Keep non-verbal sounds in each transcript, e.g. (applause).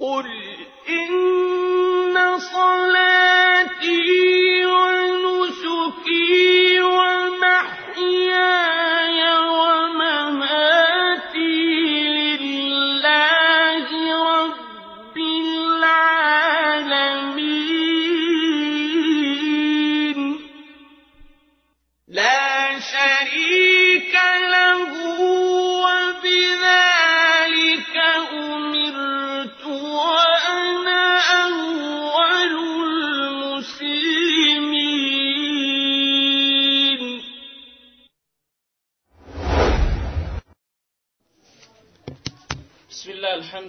قل إن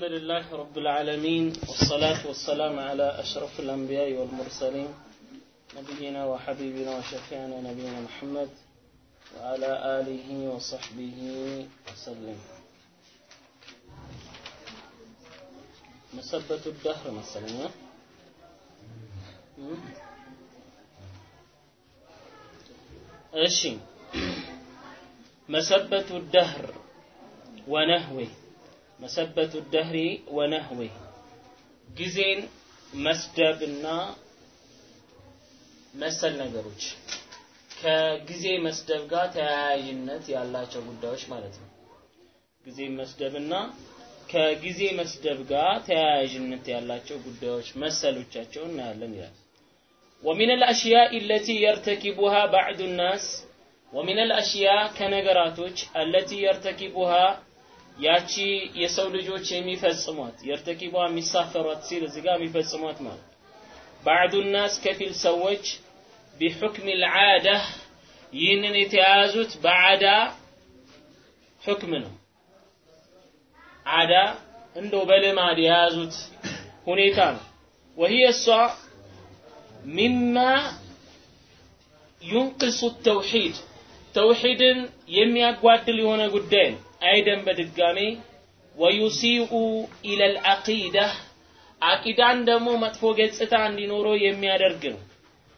لله رب العالمين والصلاة والسلام على أشرف الأنبياء والمرسلين نبينا وحبيبنا وشفيعنا نبينا محمد وعلى آله وصحبه وسلم. مسبة الدهر مثلا أشي مسبة الدهر ونهوه. መሰበቱ ደህሪ ወነህዌ ጊዜን መስደብና መሰል ነገሮች ከጊዜ መስደብ ጋር ተያያዥነት ያላቸው ጉዳዮች ማለት ነው። ጊዜ መስደብና ከጊዜ መስደብ ጋር ተያያዥነት ያላቸው ጉዳዮች መሰሎቻቸው እናያለን ይላል። ومن الأشياء التي يرتكبها بعض الناس ومن الأشياء كنغراتوج التي يرتكبها ያቺ የሰው ልጆች የሚፈጽሟት የርተኪቧ የሚሳፈሯት ሲል እዚህ ጋር የሚፈጽሟት ማለት ባዕዱ ናስ ከፊል ሰዎች ቢሑክም ልዓዳ ይህንን የተያያዙት በዓዳ ሕክም ነው። ዓዳ እንደው በልማድ የያዙት ሁኔታ ነው። ወህየ እሷ ሚማ ዩንቅሱ ተውሒድ ተውሒድን የሚያጓድል የሆነ ጉዳይ ነው አይደን በድጋሜ ወዩሲኡ ኢለል አቂዳ። አቂዳን ደግሞ መጥፎ ገጽታ እንዲኖረው የሚያደርግ ነው።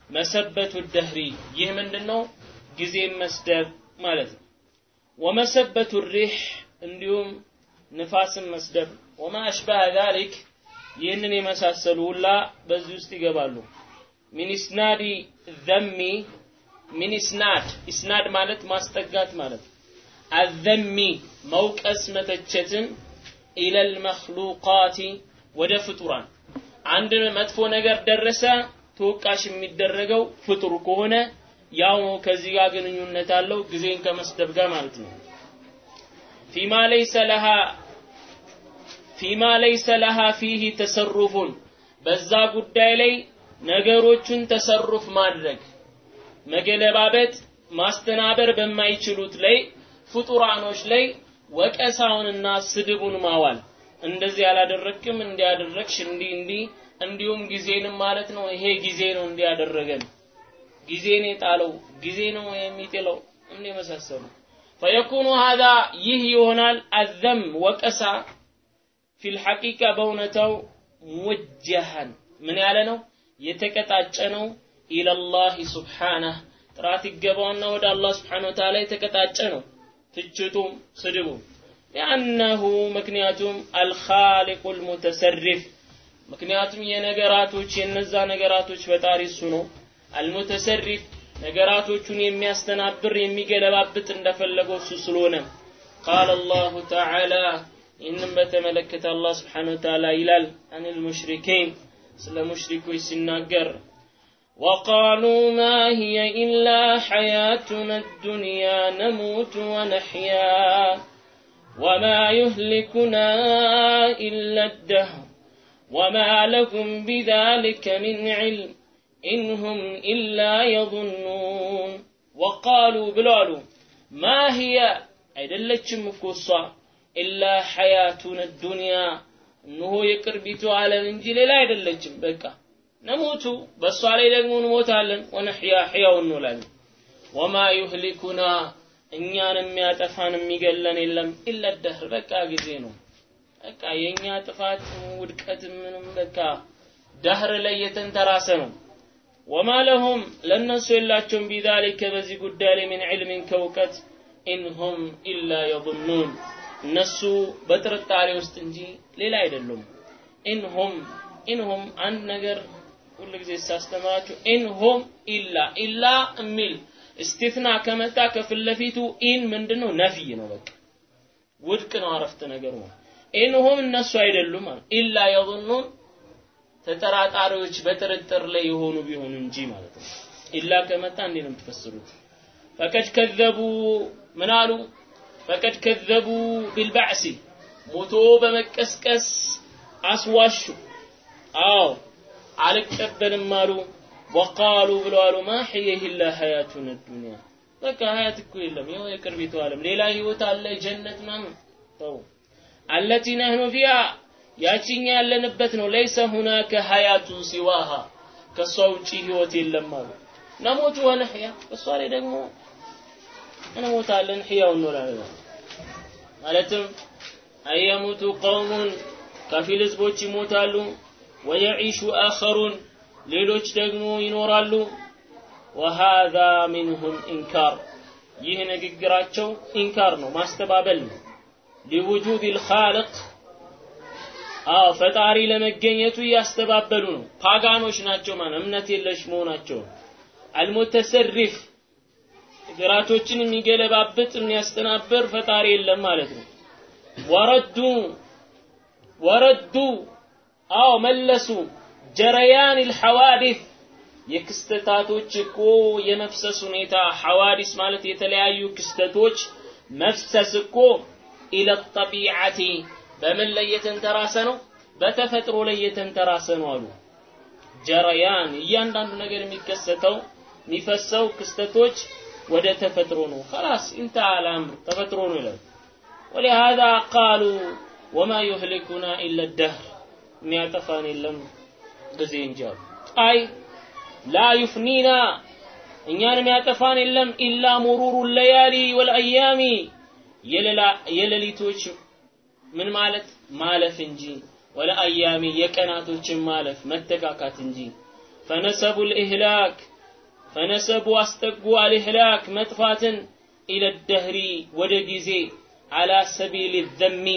መሰበቱ ደህሪ። ይህ ምንድነው? ጊዜን መስደብ ማለት ነው። ወመሰበቱ ሪህ እንዲሁም ንፋስን መስደብ። ወማ አሽባህ ዛሊክ። ይህንን የመሳሰሉ ሁላ በዚህ ውስጥ ይገባሉ። من إسناد الذم من إسناد ማለት ማስጠጋት ማለት ነው አዘሚ መውቀስ መተቸትን إلى المخلوقات ወደ ፍጡራን። አንድ መጥፎ ነገር ደረሰ ተወቃሽ የሚደረገው ፍጡር ከሆነ ያው ከዚህ ጋር ግንኙነት አለው ጊዜን ከመስደብ ጋር ማለት ነው። ፊማ ለይሰ ለሃ ፊማ ለይሰ ለሃ ፊህ ተሰሩፉን። በዛ ጉዳይ ላይ ነገሮቹን ተሰሩፍ ማድረግ መገለባበጥ ማስተናበር በማይችሉት ላይ ፍጡራኖች ላይ ወቀሳውንና ስድቡን ማዋል። እንደዚህ ያላደረግክም እንዲያደረግሽ እንዲህ እንዲህ እንዲሁም ጊዜንም ማለት ነው። ይሄ ጊዜ ነው እንዲያደረገን። ጊዜን የጣለው ጊዜ ነው የሚጥለው እንዲህ መሳሰሉ ፈየኩኑ ሀዛ ይህ ይሆናል። አዘም ወቀሳ ፊል ሐቂቃ በእውነታው ሙወጀሃን ምን ያለ ነው? የተቀጣጨ ነው። ኢለላህ ሱብሓነህ ጥራት ይገባውና ወደ አላህ ስብሓነሁ ወተዓላ የተቀጣጨ ነው ትችቱም ስድቡም። ሊአነሁ ምክንያቱም አልኻሊቁ ልሙተሰርፍ ምክንያቱም የነገራቶች የነዛ ነገራቶች ፈጣሪ እሱ ነው። አልሙተሰርፍ ነገራቶቹን የሚያስተናብር የሚገለባብጥ እንደፈለገው እሱ ስለሆነ። ቃል አላሁ ተዓላ ይህንም በተመለከተ አላህ ስብሓን ወተዓላ ይላል አን ልሙሽሪኪን ስለ ሙሽሪኮች ሲናገር وقالوا ما هي إلا حياتنا الدنيا نموت ونحيا وما يهلكنا إلا الدهر وما لهم بذلك من علم إن هم إلا يظنون وقالوا بلالو ما هي አይደለችም እኮ እሷ ኢላ ሐያቱን ዱንያ እነሆ የቅርቢቱ ዓለም እንጂ ሌላ አይደለችም በቃ ነሞቱ በእሷ ላይ ደግሞ እንሞታለን። ወነሕያ ሕያው እንውላለን። ወማ ዩህሊኩና እኛን የሚያጠፋን የሚገለን የለም። ኢለ ደህር በቃ ጊዜ ነው። በቃ የእኛ ጥፋት ውድቀት ምንም በቃ دهر ላይ የተንተራሰ ነው። وما لهم ለእነሱ የላቸውም። بذلك በዚህ ጉዳይ ላይ من علم ከእውቀት إن هم إلا يظنون እነሱ በጥርጣሬ ውስጥ እንጂ ሌላ አይደሉም። إن هم إن هم አንድ ነገር ሁል ጊዜ ሳስተምራችሁ ኢንሁም ኢላ ኢላ የሚል እስቲትና ከመጣ ከፊት ለፊቱ ኢን ምንድነው? ነፍይ ነው በቃ። ውድቅ ነው አረፍተ ነገር ነው። ኢንሁም እነሱ አይደሉም ኢላ የظنون ተጠራጣሪዎች በጥርጥር ላይ የሆኑ ቢሆኑ እንጂ ማለት ነው። ኢላ ከመጣ እንዴ ነው የምትፈስሩት? ፈቀድ ከዘቡ ምን ፈቀድ ከዘቡ ቢልባዕሲ ሞቶ በመቀስቀስ አስዋሹ። አዎ። አልቀበልም አሉ። ወቃሉ ብለው አሉ ማ ሕየህ ኢላ ሀያቱን ዱንያ? በቃ ሀያት እኮ የለም ይኸው የቅርቢቱ ዓለም። ሌላ ህይወት አለ ጀነት ምናምን። ተው። አለቲ ነህኑ ፊያ ያቺኛ ያለንበት ነው። ለይሰ ሁናከ ሀያቱን ሲዋሃ ከእሷ ውጪ ህይወት የለም አሉ። ነሞቱ ወነሕያ እሷ ላይ ደግሞ እንሞታለን ሕያው እንኖራለን ማለትም አየሙቱ ቀውሙን ከፊል ህዝቦች ይሞታሉ ወየዒሹ አኸሩን ሌሎች ደግሞ ይኖራሉ። وهذا منهم إنكار ይህ ንግግራቸው إنكار ነው ማስተባበል ነው። لوجود الخالق አዎ ፈጣሪ ለመገኘቱ እያስተባበሉ ነው። ፓጋኖች ናቸው ማለት እምነት የለሽ መሆናቸው። المتصرف ነገራቶችን የሚገለባብጥ የሚያስተናብር ፈጣሪ የለም ማለት ነው። ወረዱ ወረዱ አዎ መለሱ ጀረያን ልሐዋዲስ የክስተታቶች እኮ የመፍሰስ ሁኔታ ሐዋዲስ ማለት የተለያዩ ክስተቶች መፍሰስ እኮ ኢለ ጠቢዓቲ በምን ላይ የተንተራሰ ነው በተፈጥሮ ላይ የተንተራሰ ነው አሉ ጀረያን እያንዳንዱ ነገር የሚከሰተው የሚፈሰው ክስተቶች ወደ ተፈጥሮ ነው خلاص انتهى الامر ተፈጥሮ ነው ይላል ولهذا قالوا وما يهلكنا الا الدهر የሚያጠፋን የለም ጊዜ እንጂ አይ ላ ዩፍኒና እኛን የሚያጠፋን የለም ኢላ ሙሩሩ ለያሊ ወልአያሚ። የሌሊቶች ምን ማለት? ማለፍ እንጂ። ወለአያሚ የቀናቶችን ማለፍ መተካካት እንጂ። ፈነሰቡ ልኢህላክ ፈነሰቡ አስጠጉ አልኢህላክ መጥፋትን ኢለ ደህሪ ወደ ጊዜ አላ ሰቢል ዘሚ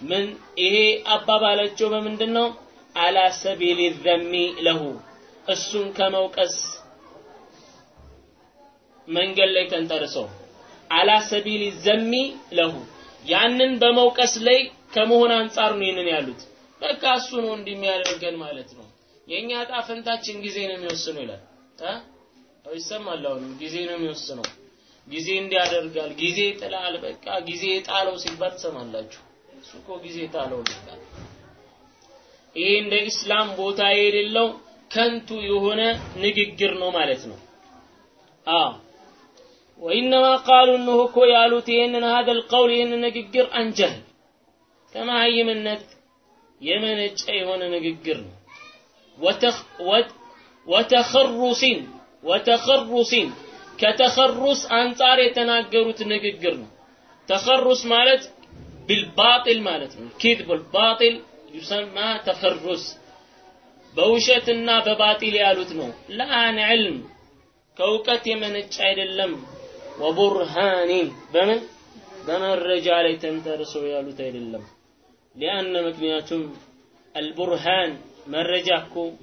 ምን? ይሄ አባባላቸው በምንድን ነው አላ ሰቢል ዘሚ ለሁ። እሱን ከመውቀስ መንገድ ላይ ተንተርሰው አላ ሰቢል ዘሚ ለሁ። ያንን በመውቀስ ላይ ከመሆን አንጻር ነው ይህንን ያሉት። በቃ እሱ ነው እንደሚያደርገን ማለት ነው። የኛ ዕጣ ጊዜ ነው የሚወስነው ይላል። ይሰማል። አሁንም ጊዜ ነው የሚወስነው። ጊዜ እንዲያደርጋል ጊዜ ጥላል በቃ ጊዜ ጣለው ሲባል ትሰማላችሁ እሱ እኮ ጊዜ ጣለው ይላል ይሄ እንደ ኢስላም ቦታ የሌለው ከንቱ የሆነ ንግግር ነው ማለት ነው። አዎ ወኢነማ ቃሉ እነሆ እኮ ያሉት ይህንን ሀደ ልቀውል ይህንን ንግግር አንጀህል ከመሀይምነት የመነጨ የሆነ ንግግር ነው። ወተኸሩሲን ወተኸሩሲን ከተኸሩስ አንጻር የተናገሩት ንግግር ነው። ተኸሩስ ማለት بالباطل مالته كذب الباطل يسمى تفرس. بوشتنا بباطل يا يالوتنو الآن علم. كوكة من اتشعر اللم وبرهان. بمن؟ بمن الرجال يا يالوتين اللم لأن مكنياتهم البرهان. من رجعكم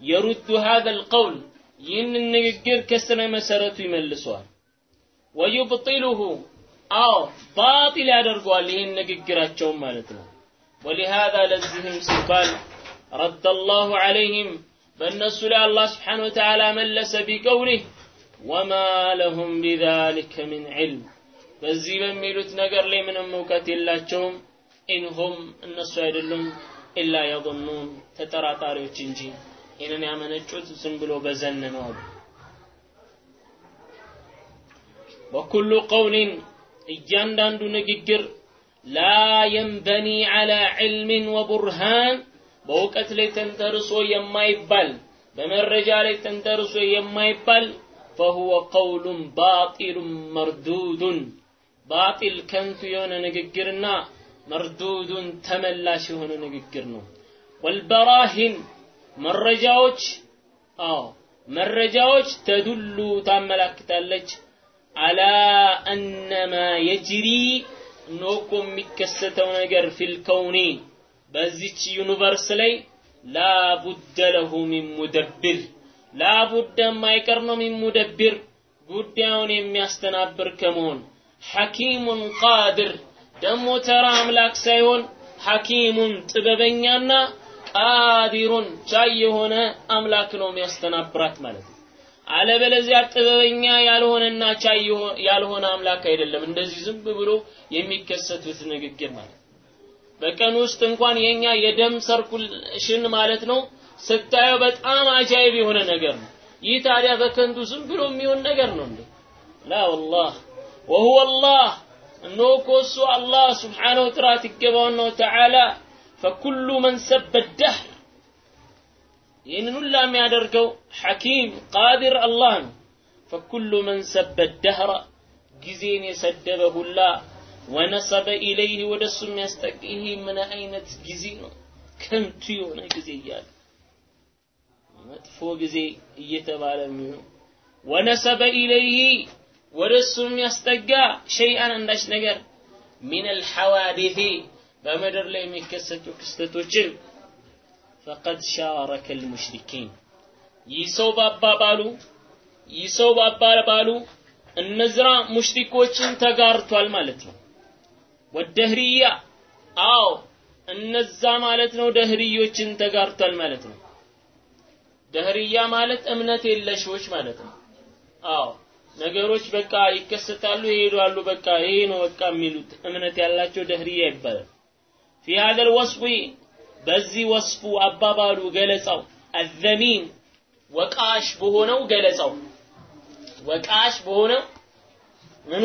يرد هذا القول. ين النجر كسر مسارته من ويبطله. አዎ ባጢል ያደርጓል ይህን ንግግራቸውም ማለት ነው። ወሊሃዛ ለዚህም ሲባል ረደ አላሁ ዐለይህም በእነሱ ላይ አላህ ስብሓነሁ ወተዓላ መለሰ ቢቀውሊህ ወማ ለሁም ቢዛሊከ ምን ዒልም በዚህ በሚሉት ነገር ላይ ምንም እውቀት የላቸውም። ኢንሁም እነሱ አይደሉም ኢላ የظኑን ተጠራጣሪዎች እንጂ ይህንን ያመነጩት ዝም ብሎ በዘን ነው አሉ። ቀውሊን እያንዳንዱ ንግግር ላ የንበኒ ዐላ ዕልምን ወቡርሃን በእውቀት ላይ ተንተርሶ የማይባል በመረጃ ላይ ተንተርሶ የማይባል ፈሁወ ቀውሉን ባጢሉን መርዱዱን። باطل ከንቱ የሆነ ንግግርና مردود ተመላሽ የሆነ ንግግር ነው። والبراهين መረጃዎች አዎ መረጃዎች تدل ታመላክታለች على أن ما يجري ኖኮ የሚከሰተው ነገር في الكون በዚች universe ላይ لا بد له من مدبر لا بد የማይቀር ነው من مدبر ጉዳዩን የሚያስተናብር ከመሆን حكيم قادر ደግሞ ተራ አምላክ ሳይሆን حكيم ጥበበኛና قادر ቻይ የሆነ አምላክ ነው የሚያስተናብራት ማለት ነው። አለበለዚያ ጥበበኛ ያልሆነና ቻይ ያልሆነ አምላክ አይደለም። እንደዚህ ዝም ብሎ የሚከሰቱት ንግግር ማለት በቀን ውስጥ እንኳን የኛ የደም circulation ማለት ነው ስታየው በጣም አጃይብ የሆነ ነገር ነው። ይህ ታዲያ በከንቱ ዝም ብሎ የሚሆን ነገር ነው እንዴ? ላ ወላህ ወሁወ አላህ እነሆ እኮ አላህ ስብሓነሁ ጥራት ይገባውና ወተዓላ ፈኩሉ መን ሰበ ደህር ይህንን ሁላ የሚያደርገው ሐኪም ቃዲር አላህ ነው። ፈኩሉ መን ሰበ ደህረ ጊዜን የሰደበ ሁላ ወነሰበ ኢለይህ ወደ እሱ የሚያስጠቅ ይህ ምን አይነት ጊዜ ነው? ከንቱ የሆነ ጊዜ እያለ መጥፎ ጊዜ እየተባለ የሚሆነው ወነሰበ ኢለይህ ወደ እሱ የሚያስጠጋ ሸይአን አንዳች ነገር ሚን አልሐዋዲث በምድር ላይ የሚከሰቱ ክስተቶችን ፈቀድ ሻረከ ልሙሽሪኪን ይህ ሰው ባባባሉ ይህ ሰው ባባባሉ እነዝራ ሙሽሪኮችን ተጋርቷል ማለት ነው። ወደህርያ አዎ እነዛ ማለት ነው ደህርዮችን ተጋርቷል ማለት ነው። ደህርያ ማለት እምነት የለሾች ማለት ነው። ነገሮች በቃ ይከሰታሉ ይሄዳሉ፣ በቃ ይሄ ነው በቃ የሚሉት እምነት ያላቸው ደህርያ ይባላል። ፊ ሀዘል ወስፊ በዚህ ወስፉ አባባሉ ገለጸው አዘሚን ወቃሽ በሆነው ገለጸው ወቃሽ በሆነው ምኑ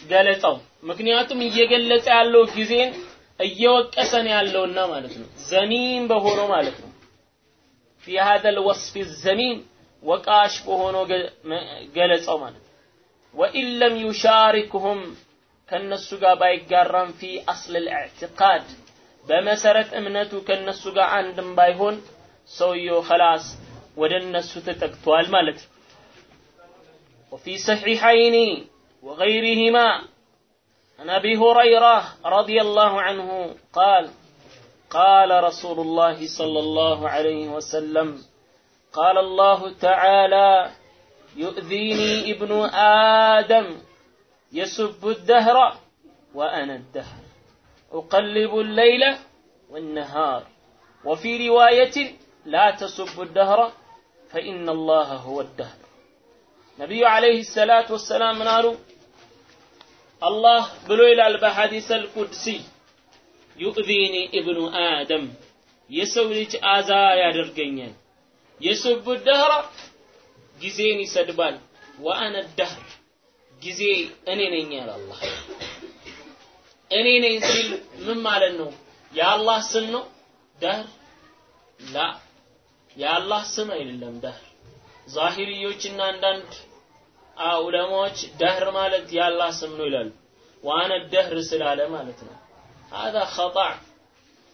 ገለጸው። ምክንያቱም እየገለጸ ያለው ጊዜን እየወቀሰ ነው ያለውና ማለት ነው። ዘሚን በሆነው ማለት ነው። ፊ ሀዘል ወስፍ ዘሚን ወቃሽ በሆነው ገለጸው ማለት ነው። ወኢን ለም ዩሻሪክሁም ከነሱ ጋር ባይጋራም ፊ አስል ልእዕትቃድ በመሰረት እምነቱ ከነሱ ጋር አንድም ባይሆን ሰውየው ኸላስ ወደ እነሱ ተጠቅቷል ማለት ነው وفي صحيحين وغيرهما عن ابي هريره رضي الله عنه قال قال رسول الله صلى الله عليه وسلم قال الله تعالى يؤذيني ابن ادم يسب الدهر وانا الدهر اقلب الليل والنهار وفي روايه لا تسب الدهر فان الله هو الدهر ነቢዩ አለይሂ ሰላቱ ወሰላም ምን አሉ? አላህ ብሎ ይላል በሐዲስ አልቁድሲ ዩእዚኒ ኢብኑ አደም የሰው ልጅ አዛ ያደርገኛል። የሱቡ ደህረ ጊዜን ይሰድባል። ወአነ ደህር ጊዜ እኔ ነኝ ያለ አላህ። እኔ ነኝ ሲል ምን ማለት ነው? የአላህ ስም ነው ደህር? ላ የአላህ ስም አይደለም ደህር። ዛሂርዮችና አንዳንድ ዑለማዎች ደህር ማለት የአላህ ስም ነው ይላሉ። ዋነ ደህር ስላለ ማለት ነው። هذا خطأ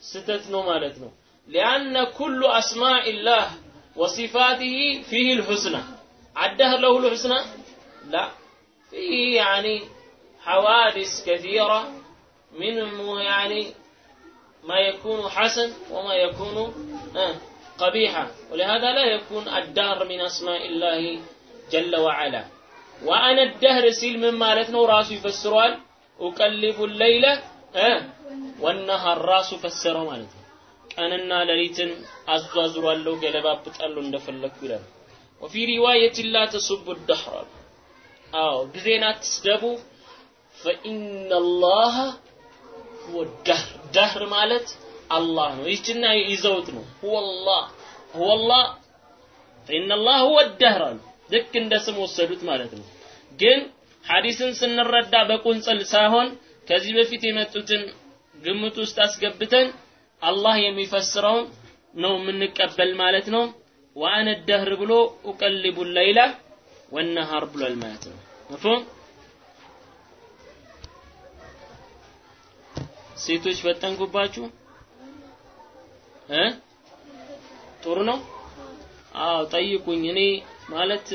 ስተት ነው ማለት ነው። لأن كل أسماء الله وصفاته فيه الحسنى الدهر له الحسنى لا فيه يعني حوادث كثيرة منهم يعني ما يكون حسن وما يكون آه قبيحة ولهذا لا يكون الدهر من أسماء الله جل وعلا وأنا الدهر سيل من مالتنا وراسو يفسروال أقلب الليل أه والنهار راسو فسروا مالتنا ቀንና ሌሊትን አዟዙሯለሁ ገለባብጣለሁ እንደፈለግኩ ይላል ወፊ ሪዋየት ላ ተሱቡ ደህር አዎ ጊዜን አትስደቡ። ፈኢነ ላህ ሁወ ደህር ማለት አላህ ነው። ይችና ይዘውት ነው። ሁወላህ ፈኢነላህ ሁወ አሉ። ልክ እንደ ስም ወሰዱት ማለት ነው። ግን ሐዲስን ስንረዳ በቁንጽል ሳይሆን ከዚህ በፊት የመጡትን ግምት ውስጥ አስገብተን አላህ የሚፈስረውን ነው የምንቀበል ማለት ነው። ወአነ ደህር ብሎ ኡቀልቡ ለይላ ወነሃር ብሏል ማለት ነው መፍሁም ሴቶች ፈጠንኩባችሁ እ ጥሩ ነው አዎ ጠይቁኝ እኔ ማለት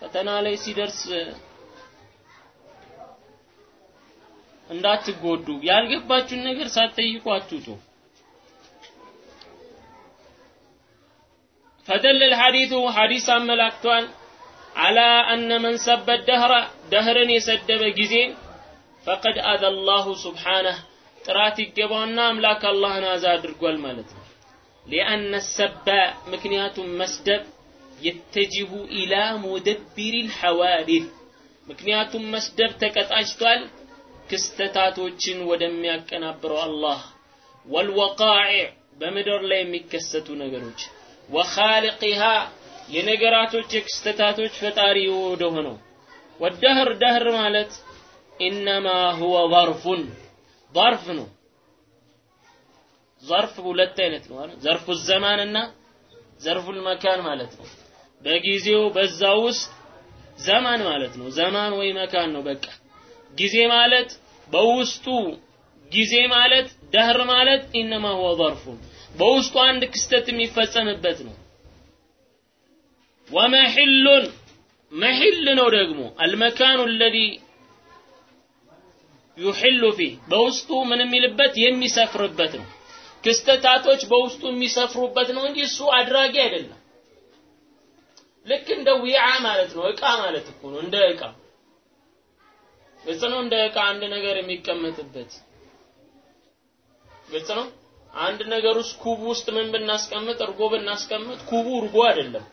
ፈተና ላይ ሲደርስ እንዳትጎዱ ያልገባችሁን ነገር ሳትጠይቁ አትውጡ فدل الحديث حديث ملاكتوان አላ አነ መን ሰበት ደህረ ደህርን የሰደበ ጊዜ ፈቀድ አዘ አላሁ ሱብሓነህ ጥራት ይገባውና አምላክ አላህን አዛ አድርጓል ማለት ነው። ሊአነ ሰባ ምክንያቱም መስደብ የተጅቡ ኢላ ሙደቢሪል ሐዋዲት ምክንያቱም መስደብ ተቀጣጭቷል ክስተታቶችን ወደሚያቀናብረው አላህ ወልወቃዕ በምድር ላይ የሚከሰቱ ነገሮች ወኻሊቂሃ የነገራቶች የክስተታቶች ፈጣሪ ወደ ሆነው ወደህር ደህር ማለት ኢነማ ሁወ ظርፉን ظርፍ ነው። ظርፍ ሁለት አይነት ነው አይደል? ዘርፉ ዘማንና ዘርፉ መካን ማለት ነው። በጊዜው በዛ ውስጥ ዘማን ማለት ነው። ዘማን ወይ መካን ነው በቃ። ጊዜ ማለት በውስጡ ጊዜ ማለት ደህር ማለት ኢነማ ሁወ ظርፉን በውስጡ አንድ ክስተት የሚፈጸምበት ነው። ወመሕሉን መሕል ነው ደግሞ። አልመካኑ አለዚ ዩሕሉ ፊህ በውስጡ ምን የሚልበት የሚሰፍርበት ነው። ክስተታቶች በውስጡ የሚሰፍሩበት ነው እንጂ እሱ አድራጊ አይደለም። ልክ እንደ ዊዓ ማለት ነው እቃ ማለት እኮ ነው እንደ እቃ። ግልጽ ነው? እንደ እቃ አንድ ነገር የሚቀመጥበት። ግልጽ ነው? አንድ ነገር ውስጥ ኩብ ውስጥ ምን ብናስቀምጥ እርጎ ብናስቀምጥ ኩቡ እርጎ አይደለም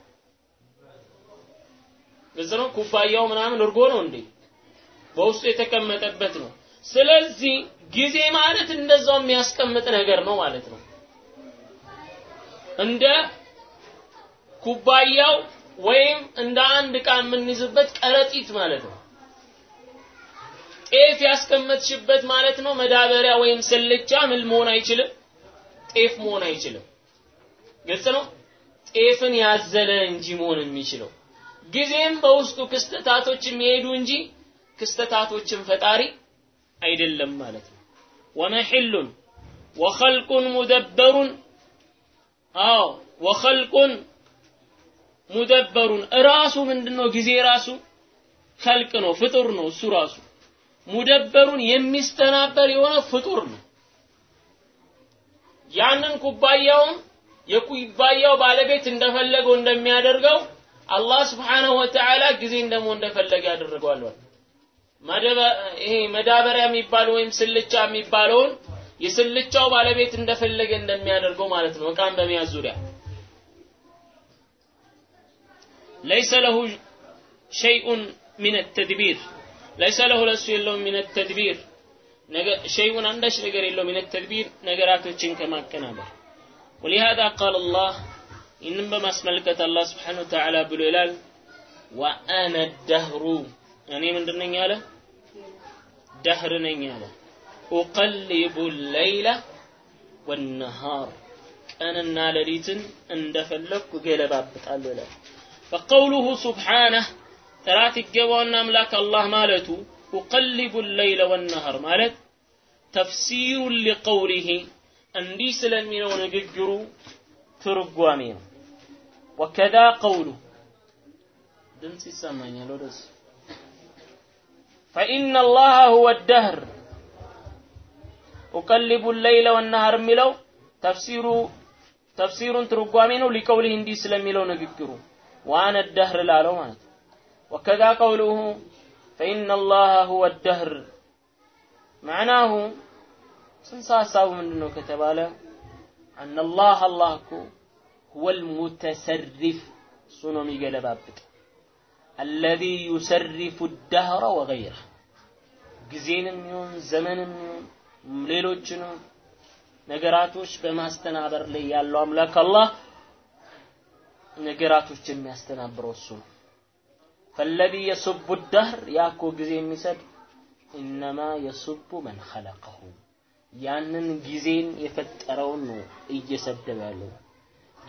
ግልጽ ነው? ኩባያው ምናምን እርጎ ነው እንዴ? በውስጡ የተቀመጠበት ነው። ስለዚህ ጊዜ ማለት እንደዛው የሚያስቀምጥ ነገር ነው ማለት ነው። እንደ ኩባያው ወይም እንደ አንድ ዕቃ የምንይዝበት ቀረጢት ማለት ነው። ጤፍ ያስቀመጥሽበት ማለት ነው። መዳበሪያ ወይም ስልቻ ምን መሆን አይችልም? ጤፍ መሆን አይችልም። ግልጽ ነው? ጤፍን ያዘለ እንጂ መሆን የሚችለው ጊዜም በውስጡ ክስተታቶች የሚሄዱ እንጂ ክስተታቶችን ፈጣሪ አይደለም ማለት ነው። ወመሕሉን ወኸልቁን ሙደበሩን አዎ ወኸልቁን ሙደበሩን። ራሱ ምንድነው? ጊዜ ራሱ ከልቅ ነው ፍጡር ነው እሱ ራሱ። ሙደበሩን የሚስተናበር የሆነ ፍጡር ነው። ያንን ኩባያውን የኩባያው ባለቤት እንደፈለገው እንደሚያደርገው አላህ ስብሓነሁ ወተዓላ ጊዜን ደግሞ እንደፈለገ ያደርገዋል ይሄ መዳበሪያ የሚባለው ወይም ስልቻ የሚባለውን የስልቻው ባለቤት እንደፈለገ እንደሚያደርገው ማለት ነው እቃን በመያዝ ዙሪያ ليس له شيء من التدبير ليس له ለሱ የለውም من التدبير شيء አንዳች ነገር የለው من التدبير ነገራቶችን ከማቀናበር ولهذا قال الله ይህንም በማስመልከት አላህ ስብሓነሁ ወተዓላ ብሎ ይላል ወአነ ደህሩ እኔ ምንድነኝ አለ ደህር ነኝ አለ። ኡቀሊቡ ለይላ ወነሃር ቀንና ሌሊትን እንደፈለግኩ ገለባብጣለሁ ይላል። ፈቀውሉሁ ሱብሓነህ ጥራት ይገባውና አምላክ አላህ ማለቱ ኡቀሊቡ ለይለ ወነሃር ማለት ተፍሲሩን ሊቀውሊሂ እንዲህ ስለሚለው ንግግሩ ትርጓሜ ነው። وكذا قوله. فإن الله هو الدهر. أقلب الليل والنهار ملو تفسير تفسير ترقوا منه لقوله اندي سلم ملو نذكره. وأنا الدهر لا وكذا قوله فإن الله هو الدهر. معناه سنساسا من كتب له أن الله الله كو. ወልሙተሰሪፍ እሱ ነው የሚገለባብጥ አለዚ ዩሰሪፉ ዳህረ ወገይረ ጊዜንም ይሁን ዘመንም ይሁን ሌሎችንም ነገራቶች በማስተናበር ላይ ያለው አምላክ አላህ ነገራቶች የሚያስተናብረው እሱ ነው። ፈለዚ የሱቡ ዳህር ያኮ ጊዜ የሚሰድ ኢነማ የሱቡ መን ኸለቀሁ ያንን ጊዜን የፈጠረውን ነው እየሰደበ ያለው።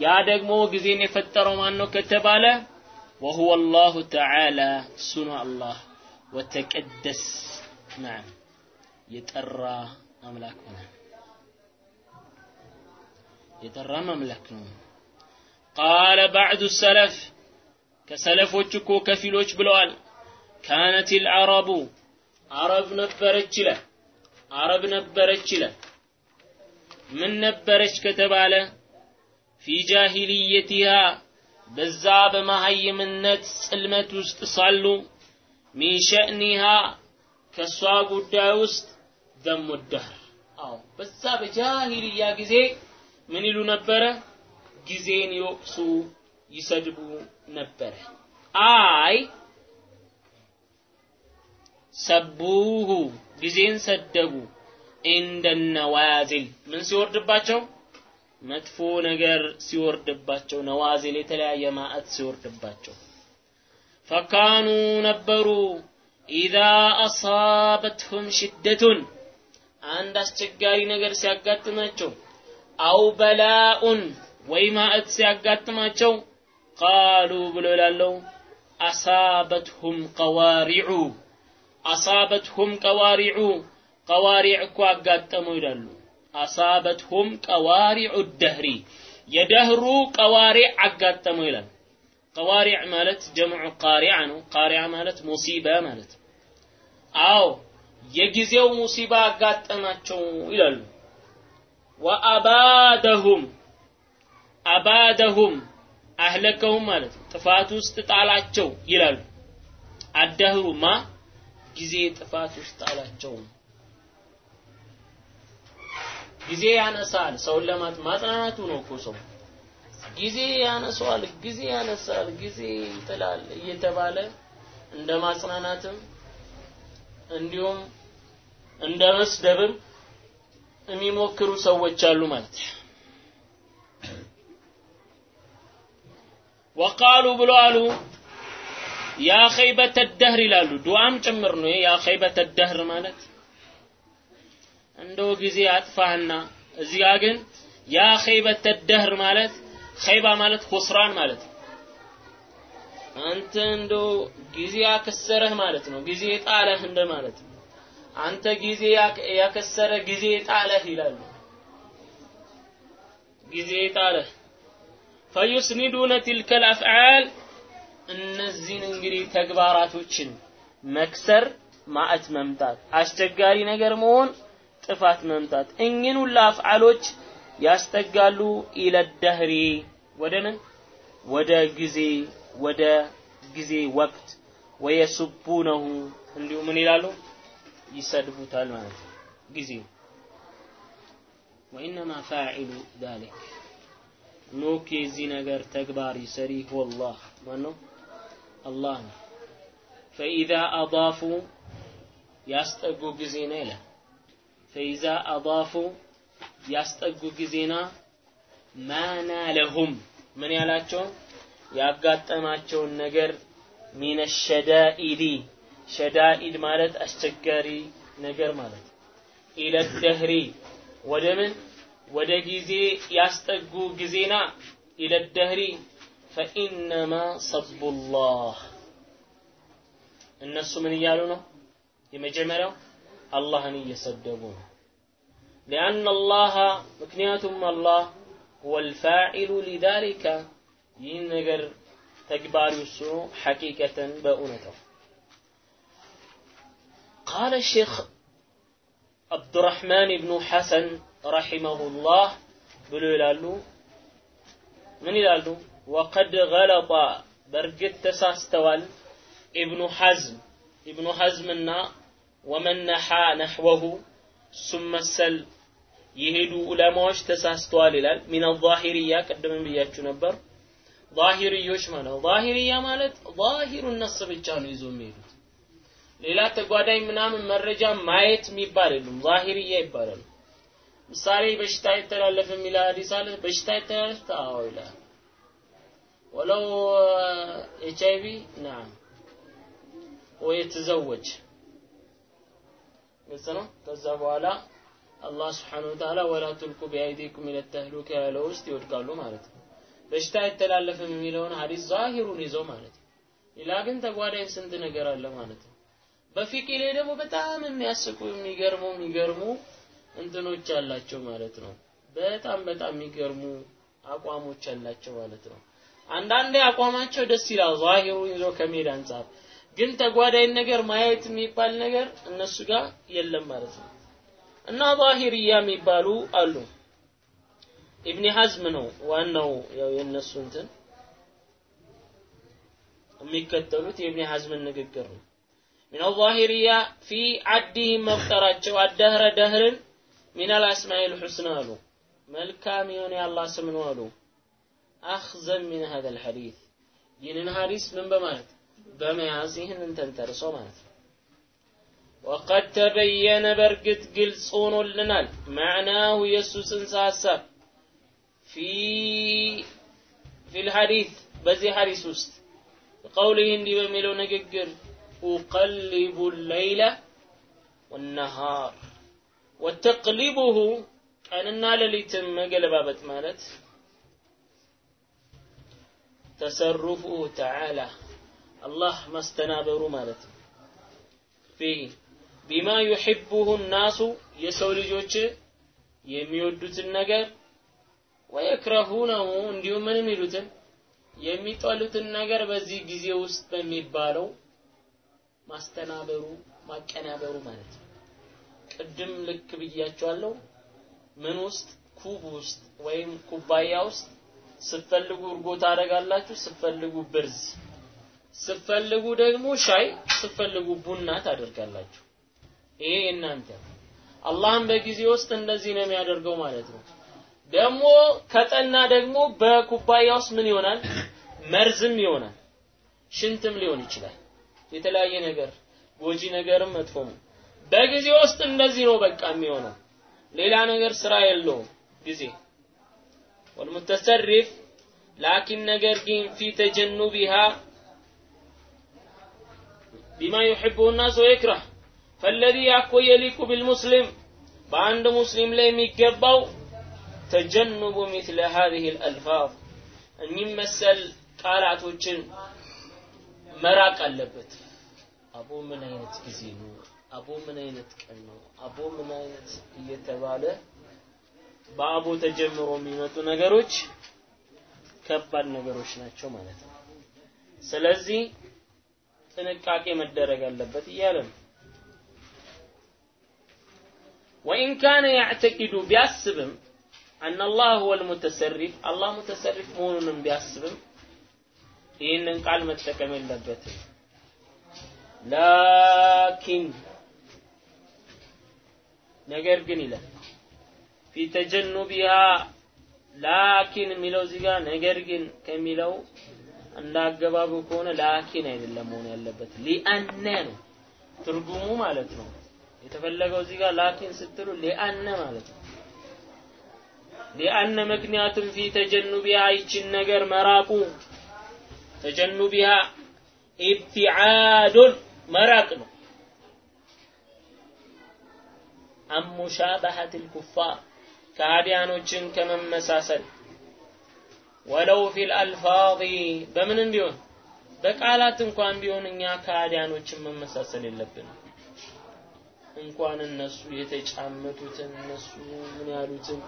يا دغمو غزين يفطروا ما كتباله وهو الله تعالى سنا الله وتقدس نعم يترى املاكنا يترى مملكنا قال بعد السلف كسلف وجكو كفيلوش بلوال كانت العرب عرب نبرتش له عرب نبرتش له من نبرتش كتباله ፊ ጃሂልየቲሃ በዛ በመሀይምነት ጽልመት ውስጥ ሳሉ ሚን ሸእኒሃ ከእሷ ጉዳይ ውስጥ ደህር አዎ በዛ በጃሂልያ ጊዜ ምን ይሉ ነበረ? ጊዜን ይወቅሱ ይሰድቡ ነበረ። አይ ሰቡሁ ጊዜን ሰደቡ እንደ ነዋዚል ምን ሲወርድባቸው መጥፎ ነገር ሲወርድባቸው ነዋዚል የተለያየ ማዕት ሲወርድባቸው። ፈካኑ ነበሩ። ኢዛ አሳበትሁም ሽደቱን። አንድ አስቸጋሪ ነገር ሲያጋጥማቸው አው በላኡን ወይ ማዕት ሲያጋጥማቸው ቃሉ ብሎ ይላለው አሳበትሁም ቀዋሪዑ። አሳበትሁም ቀዋሪዑ ቀዋሪዕ እኮ አጋጠሙ ይላሉ አሳበትሁም ቀዋሪዑ ደህሪ። የደህሩ ቀዋሪዕ አጋጠሙ ይላል። ቀዋሪዕ ማለት ጀምዑ ቃሪዓ ነው። ቃሪዓ ማለት ሙሲባ ማለት አዎ የጊዜው ሙሲባ አጋጠማቸው ይላሉ። ወአባደሁም አባደሁም አህለከሁም ማለት ነው። ጥፋት ውስጥ ጣላቸው ይላሉ። አደህሩማ ጊዜ ጥፋት ውስጥ ጣላቸው ጊዜ ያነሳል ሰውን ለማት ማጽናናቱ ነው እኮ ሰው። ጊዜ ያነሳዋል ጊዜ ያነሳል ጊዜ ይጥላል እየተባለ እንደ ማጽናናትም እንዲሁም እንደ መስደብም የሚሞክሩ ሰዎች አሉ ማለት ወቃሉ ብሎ አሉ ያ ኸይበተ ደህር ይላሉ። ዱዓም ጭምር ነው ያ ኸይበተ ደህር ማለት እንደው ጊዜ አጥፋህና ጋር ግን ያ ኸይበተ ደህር ማለት ኸይባ ማለት ኹስራን ማለት ነው። አንተ እንደው ጊዜ ያከሰረህ ማለት ነው። ጊዜ ጣለህ እንደ ማለት ነው። አንተ ጊዜ ያከሰረ ጊዜ ጣለህ ይላሉ። ጊዜ ጣለህ። ፈዩስኒዱነ ቲልከ ልአፍዓል እነዚህን እንግዲህ ተግባራቶችን መክሰር ማዕት መምጣት አስቸጋሪ ነገር መሆን ጥፋት መምጣት እኝን ሁላ አፍዓሎች ያስጠጋሉ ኢለደህሪ ወደ ምን? ወደ ጊዜ ወደ ጊዜ ወቅት። ወየሱቡነሁ። እንዲሁ ምን ይላሉ? ይሰድቡታል ማለት ነው። ጊዜው። ወኢነማ ፋዒሉ ዛሊክ። ኖክ የዚህ ነገር ተግባሪ ሰሪሁ አላህ ማን አላህ ነው። ፈኢዛ አዳፉ ያስጠጉ ጊዜ ነው ይላል። ፈኢዛ አضاፉ ያስጠጉ ጊዜና ማና ለሁም ምን ያላቸው ያጋጠማቸውን ነገር ሚነ ሸዳኢዲ ሸዳኢድ ማለት አስቸጋሪ ነገር ማለት ኢለ ደህሪ ወደ ምን ወደ ጊዜ ያስጠጉ ጊዜና ኢለ ደህሪ ፈኢነማ ሰቡላህ እነሱ ምን እያሉ ነው የመጀመሪያው አላህን እየሰደቡ ነው ሊአን አላህ ምክንያቱም አላህ هو الفاعل لذلك ይህን ነገር ተግባሪው እሱ ነው ሐቂቀተን በእውነታው قال الشيخ عبد الرحمن بن حسن رحمه الله ብሎ ይላሉ ምን ይላሉ وقد غلط በእርግጥ ተሳስተዋል ኢብኑ ሐዝም ኢብኑ ሐዝምና ወመን ነሓ ነሕወሁ እሱም መሰል የሄዱ ዑለማዎች ተሳስተዋል ይላል። ሚን ዛሂርያ ቅድምም ብያችሁ ነበር። ዛሂርዮች ማለት ዛሂርያ ማለት ዛሂሩ ነስ ብቻ ነው ይዞ የሚሄዱት። ሌላ ተጓዳኝ ምናምን መረጃ ማየት የሚባል የለም። ዛሂርያ ይባላል። ምሳሌ በሽታ ይተላለፍ የሚል ሐዲስ አለ። በሽታ ይተላለፍ? አዎ ይላል። ወለው ኤች ናም። ወየተዘወጅ ግልጽ ነው ከዛ በኋላ አላህ ስብሓን ወተዓላ ወላ ትልቁ ቢአይዲኩም ኢለ ተህሉከ ያለው ውስጥ ይወድቃሉ ማለት ነው። በሽታ አይተላለፍም የሚለውን ሀዲስ ዛሂሩን ይዘው ማለት ነው። ሌላ ግን ተጓዳኝ ስንት ነገር አለ ማለት ነው። በፊቂ ላይ ደግሞ በጣም የሚያስቁ የሚገርሙ የሚገርሙ እንትኖች አላቸው ማለት ነው። በጣም በጣም የሚገርሙ አቋሞች አላቸው ማለት ነው። አንዳንዴ አቋማቸው ደስ ይላል። ዛሂሩ ይዞ ከሜድ አንጻር ግን ተጓዳይ ነገር ማየት የሚባል ነገር እነሱ ጋር የለም ማለት ነው። እና ዛሂርያ የሚባሉ አሉ። ኢብኒ ሐዝም ነው ዋናው ያው የእነሱ እንትን የሚከተሉት የኢብኒ ሐዝምን ንግግር ነው። ሚን ዛሂርያ ፊ አዲህም መፍጠራቸው አደህረ ደህርን ሚን አልአስማኤል ሑስና አሉ። መልካም የሆነ የአላህ ስም ነው አሉ። አኽዘን ሚን ሀዘል ልሐዲት ይህንን ሐዲስ ምን በማለት በመያዝ ይህንን ተንተርሶ ማለት ነው وقد تبين በእርግጥ ግልጽ ሆኖልናል معناه የእሱ ጽንሰ ሐሳብ في في الحديث በዚህ ሐዲስ ውስጥ قوله እንዲህ በሚለው ንግግር أقلب الليل والنهار وتقلبه ቀንና ሌሊትን መገለባበጥ ማለት ተሰሩፉ ተዓላ አላህ ማስተናበሩ ማለት ነው ቢማ ዩሕቡሁ ናሱ የሰው ልጆች የሚወዱትን ነገር ወየክረሁነሁ እንዲሁም ምንም ይሉትን የሚጠሉትን ነገር በዚህ ጊዜ ውስጥ በሚባለው ማስተናበሩ ማቀናበሩ ማለት ነው። ቅድም ልክ ብያቸዋለሁ። ምን ውስጥ ኩብ ውስጥ ወይም ኩባያ ውስጥ ስትፈልጉ እርጎ ታደርጋላችሁ፣ ስትፈልጉ ብርዝ፣ ስትፈልጉ ደግሞ ሻይ ስትፈልጉ ቡና ታደርጋላችሁ። ይሄ እናንተ። አላህም በጊዜ ውስጥ እንደዚህ ነው የሚያደርገው ማለት ነው። ደግሞ ከጠና ደግሞ በኩባያ ውስጥ ምን ይሆናል? መርዝም ይሆናል። ሽንትም ሊሆን ይችላል። የተለያየ ነገር ጎጂ ነገርም መጥፎም። በጊዜ ውስጥ እንደዚህ ነው በቃ የሚሆነው። ሌላ ነገር ስራ የለውም ጊዜ። ወልሙተሰርፍ ላኪን ነገር ግን ፊ ተጀኑቢሃ ቢማ ዩሕቡሁና ሰው ይክረህ ፈለዚ ያኮ የሊቁ ቢልሙስሊም በአንድ ሙስሊም ላይ የሚገባው ተጀኑቡ ሚስለ ሀዚህ አልአልፋዝ እኚህ መሰል ቃላቶችን መራቅ አለበት። አቦ ምን አይነት ጊዜ ነው? አቦ ምን አይነት ቀን ነው? አቦ ምን አይነት እየተባለ በአቦ ተጀምሮ የሚመጡ ነገሮች ከባድ ነገሮች ናቸው ማለት ነው። ስለዚህ ጥንቃቄ መደረግ አለበት እያለ ነው። ወኢን ካነ ያዕተቂዱ ቢያስብም አነ አላህ ሁወ አላህ ሙተሰሪፍ መሆኑንም ቢያስብም ይህንን ቃል መጠቀም የለበትም። ላኪን ነገር ግን ይላል ፊ ተጀኑቢሃ ላኪን የሚለው እዚህ ጋር ነገር ግን ከሚለው እንዳገባቡ ከሆነ ላኪን አይደለም መሆን ያለበት ሊአነ ነው ትርጉሙ ማለት ነው። የተፈለገው እዚህ ጋር ላኪን ስትሉ ሊአነ ማለት ነው። ሊአነ ምክንያቱም ፊ ተጀኑቢሃ ይችን ነገር መራቁ ተጀኑቢሃ ኢብቲዓዱን መራቅ ነው። አን ሙሻበሀት ልኩፋር ከሃዲያኖችን ከመመሳሰል ወለው ፊል አልፋዲ በምንም ቢሆን በቃላት እንኳን ቢሆን እኛ ከአዲያኖችን መመሳሰል የለብንም። እንኳን እነሱ የተጫመቱትን እነሱ ምን ያሉትን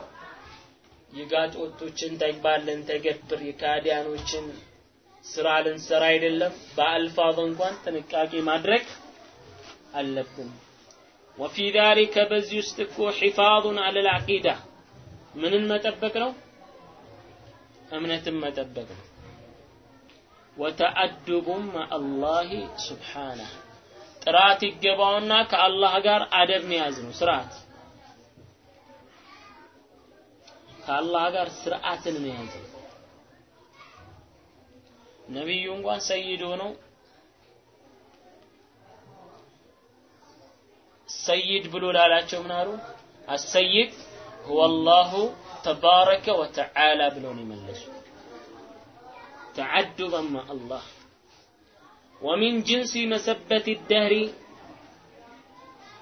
የጋጥ ወጦችን ተግባለን ተገብር የካዲያኖችን ስራ ልንሰራ አይደለም። በአልፋዝ እንኳን ጥንቃቄ ማድረግ አለብን። ወፊ ዛሊከ በዚህ ውስጥ እኮ ሒፋዙን አለል አቂዳ ምንን መጠበቅ ነው? እምነትን መጠበቅ ነው። ወተአድቡም አላህ ስብሓነህ ጥራት ይገባውና ከአላህ ጋር አደብ መያዝ ነው ስርዓት። ከአላህ ጋር ስርዓትን መያዝ ነው። ነቢዩ እንኳን ሰይድ ሆነው ሰይድ ብሎ ላላቸው ምን? አሰይድ ሁወ አላሁ ተባረከ ወተዓላ ብለው ነው የመለሱ። ተዓዱበን ማ አላህ። ወሚን ጅንሲ መሰበት ደህሪ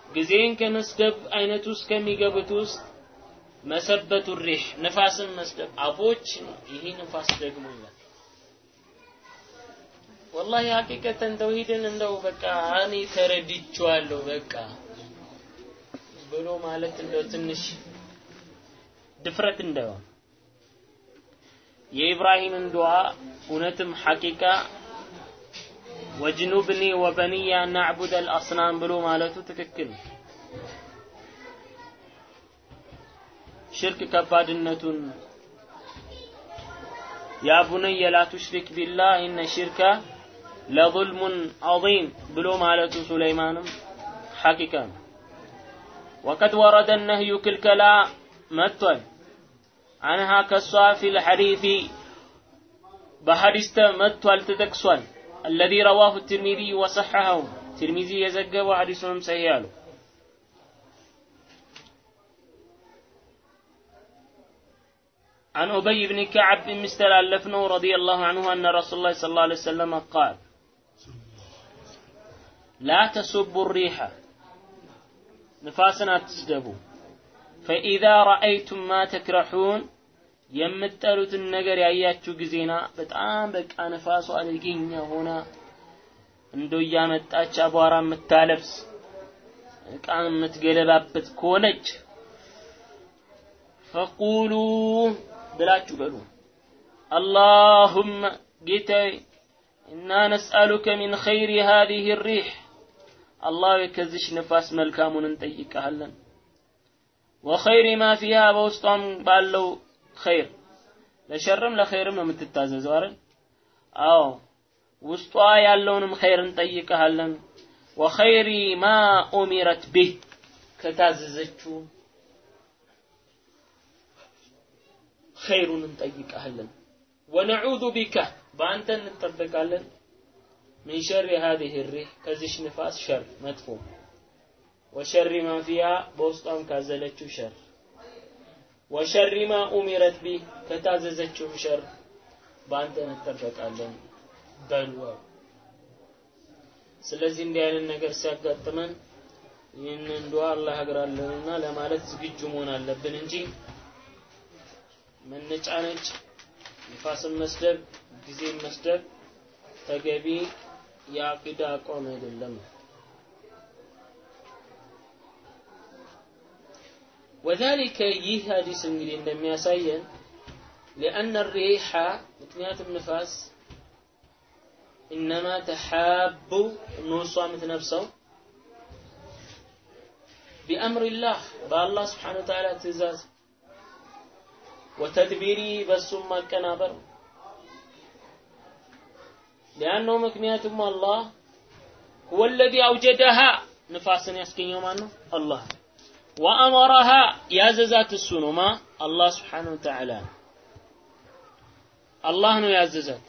ጊዜን ከመስደብ አይነት ውስጥ ከሚገቡት ውስጥ መሰበቱ ሪህ ነፋስን መስደብ። አፎች ይሄ ነፋስ ደግሞ ይላል። ወላሂ ሀቂቀተን ተውሂድን እንደው በቃ እኔ ተረድቼዋለሁ በቃ ብሎ ማለት እንደው ትንሽ ድፍረት እንዳይሆን የኢብራሂምን ዱዓ እውነትም ሐቂቃ ወጅኑብኒ ወበኒያ ናዕቡድ አልአስናም ብሎ ማለቱ ትክክል ነው። ሽርክ ከባድነቱን ያ ቡነየ ላ ቱሽሪክ ቢላህ ኢነ ሽርከ ለظልሙን ዐዚም ብሎ ማለቱ ሱለይማንም ሐቂቃ ነው። ወቀድ ወረደ ነህዩ ክልከላ መጥቷል። አንሃ ከሷ ፊል ሐዲሲ በሐዲስ መጥቷል ተጠቅሷል። አለዚ ረዋሁ ትርሚዚ ወሰሐሐው ትርሚዚ የዘገበው ሐዲሱንም ሰሂህ አሉ። عن أبي بن كعب مستلالفنه رضي الله عنه أن رسول الله صلى الله عليه وسلم قال لا تسبوا الريح نفاسنا تسدبوا ፈኢዛ ረአይቱም ማ ተክረሑን የምትጠሉትን ነገር ያያችሁ ጊዜና በጣም በቃ ነፋሷ አደገኛ ሆና እንደው እያመጣች አቧራ የምታለብስ እቃን የምትገለባበት ከሆነች ፈቁሉ ብላችሁ በሉ። አላሁመ ጌታዬ እና ነስአሉከ ሚን ኸይሪ ሃዚህ ሪህ አላህ ከዚች ነፋስ መልካሙን እንጠይቀሃለን وخير ما فيها በውስጧም ባለው خير ለሸርም ለኸይርም ነው የምትታዘዘው አይደል? አዎ። ውስጧ ያለውንም خير እንጠይቀሃለን وخير ما أمرت به ከታዘዘችው ኸይሩን እንጠይቀሃለን ونعوذ بك በአንተ እንጠበቃለን። من شر هذه الريح ከዚሽ ንፋስ شر መጥፎ وشر ما فيها በውስጧም ካዘለችው ሸር። وشر ما أمرت به ከታዘዘችውም ሸር በአንተ እንጠበቃለን በሉ ስለዚህ እንዲህ አይነት ነገር ሲያጋጥመን ይህንን ዱዓ አላህ ያግራለንና ለማለት ዝግጁ መሆን አለብን እንጂ መነጫነጭ ንፋስን መስደብ ጊዜን መስደብ ተገቢ የአቂዳ አቋም አይደለም وذلك ይህ ሀዲስ እንግዲህ እንደሚያሳየን لأن الريح ምክንያቱም ንፋስ إنما تحاب ንሷ የምትነፍሰው بأمر الله بالله سبحانه وتعالى ትእዛዝ وتدبيري በሱም ማቀናበር لأنه ምክንያቱም አላህ هو الذي أوجدها ንፋስን ያስገኘው ማን ነው አላህ وأمرها ያዘዛት እሱ ነው ማ አላህ ስብሓነሁ ወተዓላ አላህ ነው ያዘዛት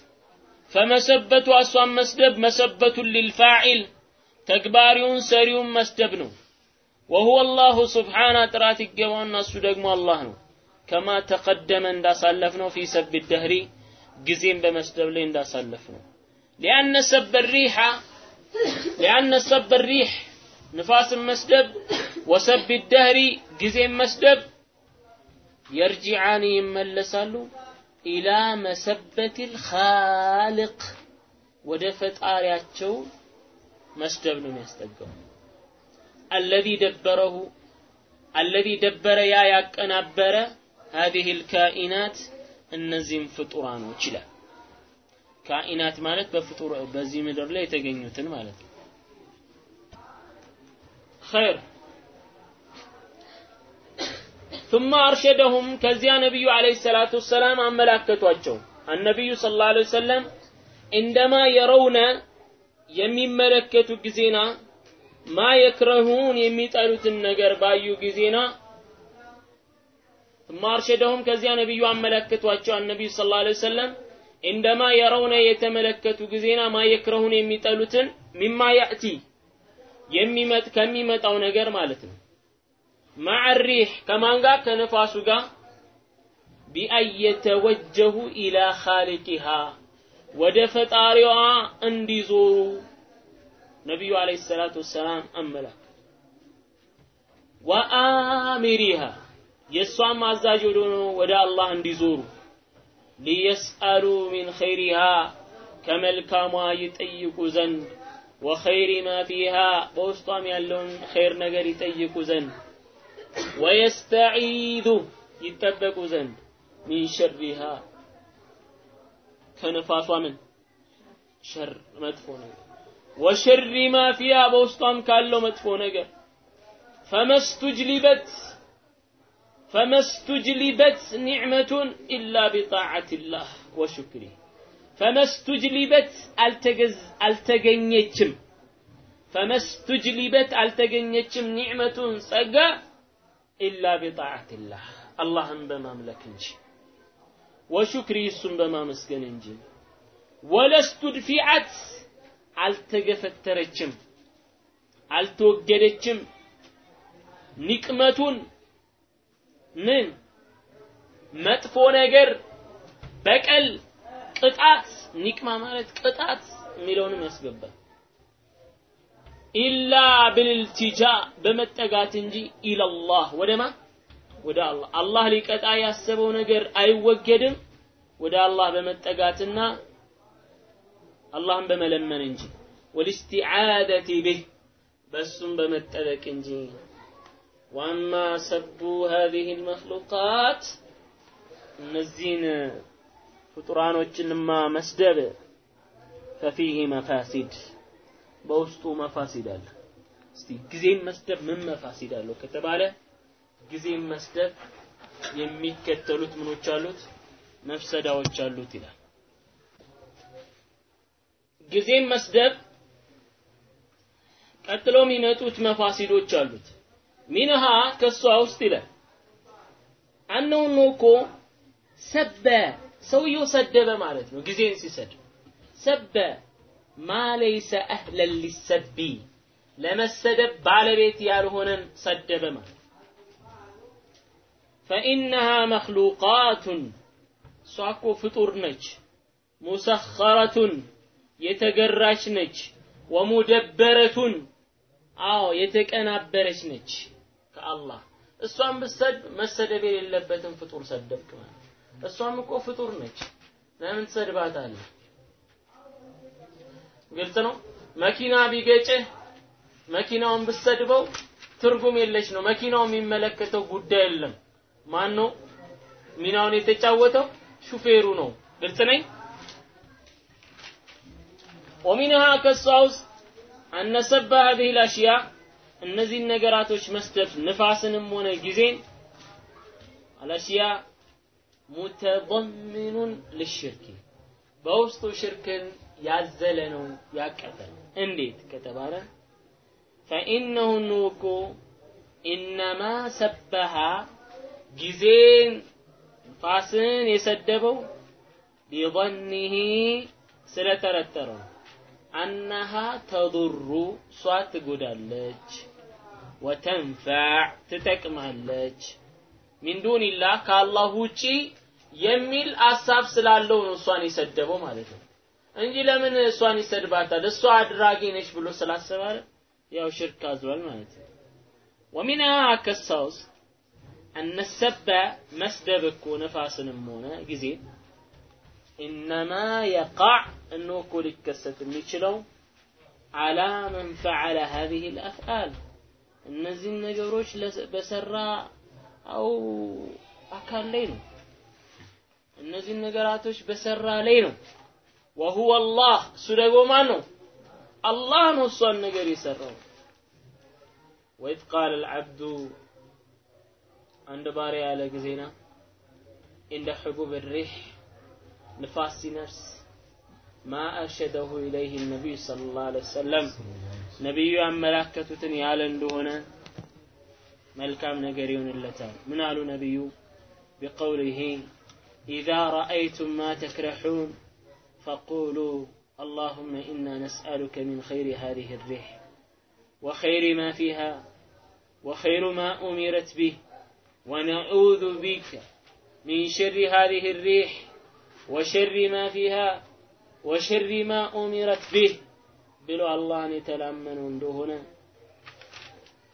ፈመሰበቱ እሷን መስደብ መሰበቱን ሊልፋዒል ተግባሪውን ሰሪውን መስደብ ነው وهو الله سبحانه ጥራት ይገባውና እሱ ደግሞ አላህ ነው ከማ ተቀደመ እንዳሳለፍ ነው ፊ ሰብ ደህሪ ጊዜም በመስደብ ላይ እንዳሳለፍ ነው ሊአነ ሰብ ሪሓ ሊአነ ሰብ ሪሕ ንፋስን መስደብ ወሰብ ደህሪ ጊዜም መስደብ የርጂዓን ይመለሳሉ ኢላ መሰበት ልኻልቅ ወደ ፈጣሪያቸው መስደብ ነው የሚያስጠጋው አለዚ ደበረሁ አለዚ ደበረ ያ ያቀናበረ هذه الكائنات እነዚህም ፍጡራኖች ይላል ካኢናት ማለት በፍጡር በዚህ ምድር ላይ የተገኙትን ማለት ነው ኸይር ثم أرشدهم كزيا نبي عليه الصلاة والسلام عن ملاكتواتهم النبي صلى الله عليه وسلم عندما يرون የሚመለከቱ ጊዜና ማ የክረሁን የሚጠሉትን ነገር ባዩ ጊዜና ثم أرشدهم كزيا نبي አመለከቷቸው النبي صلى الله عليه وسلم عندما يرون يتملكتوا ጊዜና ما يكرهون የሚጠሉትን مما يأتي የሚመጥ ከሚመጣው ነገር ማለት ነው። ማዕሪህ ከማን ጋር? ከነፋሱ ጋር። ቢአን ኢላ ኻሊቂሃ ወደ ፈጣሪዋ እንዲዞሩ ነቢዩ ዓለይሂ ሰላቱ ወሰላም አመላክ ወአሚሪሃ የእሷም አዛዥ ወደሆነው ወደ አላህ እንዲዞሩ። ሊየስአሉ ሚን ኸይሪሃ ከመልካሟ ይጠይቁ ዘንድ وخير ما فيها. بوسطام يلون خير نجر تيك زن. ويستعيذ يتبك زن من شرها. كنفاس من شر مدفو نجر. وشر ما فيها بوسطام كالو مدفو نجر. فما استجلبت فما استجلبت نعمة إلا بطاعة الله وشكره. ፈመስቱጅሊበት አልተገኘችም። ፈመስቱጅሊበት አልተገኘችም። ኒዕመቱን ጸጋ ኢላ ቢጣዓትላህ አላህን በማምለክ እንጂ። ወሹክሪ እሱን በማመስገን እንጂ። ወለስቱድፊዓት አልተገፈተረችም አልተወገደችም። ኒቅመቱን ምን? መጥፎ ነገር በቀል ቅጣት ኒቅማ ማለት ቅጣት የሚለውንም ያስገባል ኢላ ብልልቲጃ በመጠጋት እንጂ ኢለላህ። ወደማ ወደ አላህ። አላህ ሊቀጣ ያሰበው ነገር አይወገድም። ወደ አላህ በመጠጋትና አላህን በመለመን እንጂ። ወልስቲዓደቲ ቢህ በሱም በመጠበቅ እንጂ። ዋማ ሰቡ ሀዚህ ልመክሉቃት እነዚህን ፍጡራኖችንማ መስደብ ፈፊህ መፋሲድ በውስጡ መፋሲድ አለ። እስቲ ጊዜን መስደብ ምን መፋሲድ አለው ከተባለ ጊዜን መስደብ የሚከተሉት ምኖች አሉት? መፍሰዳዎች አሉት ይላል። ጊዜን መስደብ ቀጥሎ የሚመጡት መፋሲዶች አሉት። ሚንሃ ከሷ ውስጥ ይላል። አነው ነው እኮ ሰበ ሰውየው ሰደበ ማለት ነው ጊዜን ሲሰድብ ሰበ ማ ለይሰ አህለን ሊሰቢ ለመሰደብ ባለቤት ያልሆነን ሰደበ ማለት። ፈኢነሃ መክሉቃቱን እሷ እኮ ፍጡር ነች ሙሰኸረቱን የተገራች ነች ወሙደበረቱን አዎ የተቀናበረች ነች ከአላህ። እሷን ብሰድ መሰደብ የሌለበትን ፍጡር ሰደብክ ማለት እሷም እኮ ፍጡር ነች። ለምን ትሰድባታለህ? ግልጽ ነው። መኪና ቢገጭህ መኪናውን ብትሰድበው ትርጉም የለች ነው። መኪናው የሚመለከተው ጉዳይ የለም። ማን ነው ሚናውን የተጫወተው? ሹፌሩ ነው። ግልጽ ነኝ። ወሚንሃ ከሷ ውስጥ አነሰባ ሀዚህ ላሽያ እነዚህን ነገራቶች መስደብ ንፋስንም ሆነ ጊዜን አላሽያ ሙተضምኑን ልሽርክ በውስጡ ሽርክን ያዘለ ነው ያቀፈ እንዴት ከተባለ ፈኢነሁ ኑኩ ኢነማ ሰበሃ ጊዜን ፋስን የሰደበው ቢظኒሂ ስለተረተረው አናሃ ተضሩ እሷ ትጎዳለች ወተንፈዕ ትጠቅማለች። ሚን ላ ከአላህ ውጪ የሚል አሳብ ስላለው ነው እሷን የሰደበው ማለት ነው። እንጂ ለምን እሷን ይሰድባታል? እሷ አድራጊ ነች ብሎ ስላሰበ ያው ሽርክ አዟል ማለት ነው። ከሳ ውስጥ አነሰበ መስደብ እኮ ነፋስንም ሆነ ጊዜ ኢነማ የቃዕ እነሆ እኮ ሊከሰት የሚችለው አላ መን ፈዓለ ሀዚህ ልአፍዓል። እነዚህን ነገሮች በሰራ አው አካል ላይ ነው እነዚህን ነገራቶች በሰራ ላይ ነው። ወሁወ አላህ። እሱ ደግሞ ማን ነው አላህ ነው እሷን ነገር የሰራው። ወኢዝ ቃለ ልዓብዱ። አንድ ባሪያ ያለ ጊዜና እንደ ሕቡብ ሪሕ ንፋስ ሲነፍስ አርሸደሁ ኢለይህ ነቢዩ ስለ ላሁ ለ ወሰለም። ነቢዩ ያመላከቱትን ያለ እንደሆነ መልካም ነገር ይሆንለታል። ምን አሉ ነቢዩ? ቢቀውሊህ ኢዛ ረአይቱም ማ ተክረሑን ፈቁሉ اللهم إنا نسألك من خير هذه الريح وخير ما فيها وخير ما أمرت به ونعوذ بك من شر هذه الريح وشر ما فيها وشر ما أمرت به بلو الله يتلمن እንደሆነ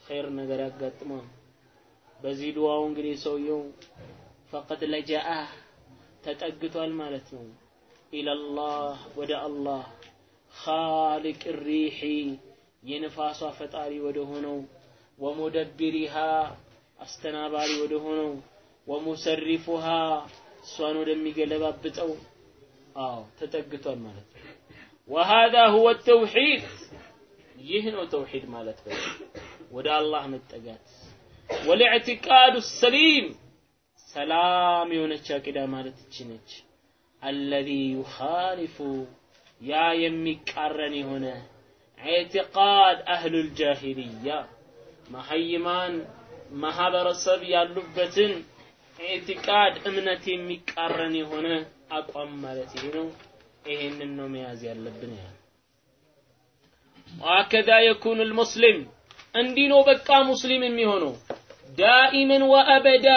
ኸይር ነገር ያጋጥመው በዚህ ዱዓው እንግዲህ ሰውየው ፈቀድ ለጃአህ ተጠግቷል ማለት ነው። ኢለላህ ወደ አላህ። ኻሊቅ ሪሒ የንፋሷ ፈጣሪ ወደ ሆነው። ወሙደቢሪሃ አስተናባሪ ወደ ሆነው። ወሙሰሪፉሃ እሷን ወደሚገለባብጠው። አዎ ተጠግቷል ማለት ነው። ወሃዛ ሁወ ተውሒድ ይህ ነው ተውሒድ ማለት ነው ወደ አላህ መጠጋት። ወልዕትቃዱ ሰሊም ሰላም የሆነች አቂዳ ማለት እቺ ነች። አለዚ ዩኻሊፉ ያ የሚቃረን የሆነ ኢዕቲቃድ አህሉል ጃሂልያ መሀይማን ማህበረሰብ ያሉበትን ኢዕቲቃድ እምነት የሚቃረን የሆነ አቋም ማለት ይሄ ነው። ይሄንን ነው መያዝ ያለብን ያለ ወሀከዛ የኩኑ ልሙስሊም እንዲህ ነው በቃ ሙስሊም የሚሆነው ዳኢመን ወአበዳ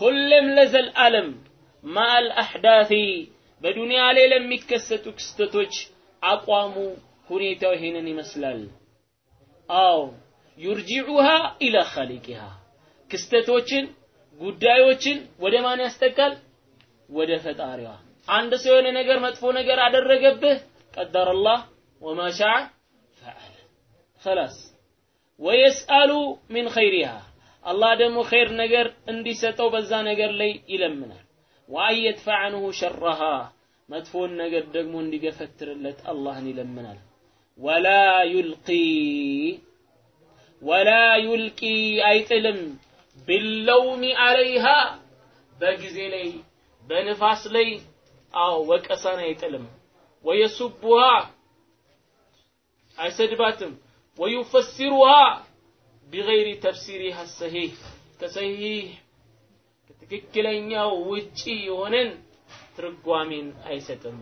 ሁሌም ለዘልዓለም ማአል አሕዳቲ በዱንያ ላይ ለሚከሰቱ ክስተቶች አቋሙ ሁኔታው ይሄንን ይመስላል። አዎ ዩርጂዑሃ ኢላ ኻሊቂሃ ክስተቶችን ጉዳዮችን ወደ ማን ያስጠጋል? ወደ ፈጣሪዋ። አንድ ሰው የሆነ ነገር መጥፎ ነገር አደረገብህ፣ ቀደረ ወማ ሻአ ፈዐለ ኸላስ። ወየስአሉ ሚን ኸይሪሃ አላህ ደግሞ ኸይር ነገር እንዲሰጠው በዛ ነገር ላይ ይለምናል። ወአን የድፈዕ ዐንሁ ሸረሃ መጥፎን ነገር ደግሞ እንዲገፈትርለት አላህን ይለምናል። ወላ ዩልቂ ወላ ዩልቂ አይጥልም ቢለውሚ አለይሃ በጊዜ ላይ በንፋስ ላይ አዎ ወቀሳን አይጥልም። ወየሱቡሃ አይሰድባትም። ወዩፈሲሩሃ ቢገይሪ ተፍሲሪሃ ሰሂህ ከሰሂህ ከትክክለኛው ውጪ የሆነን ትርጓሜን አይሰጥም።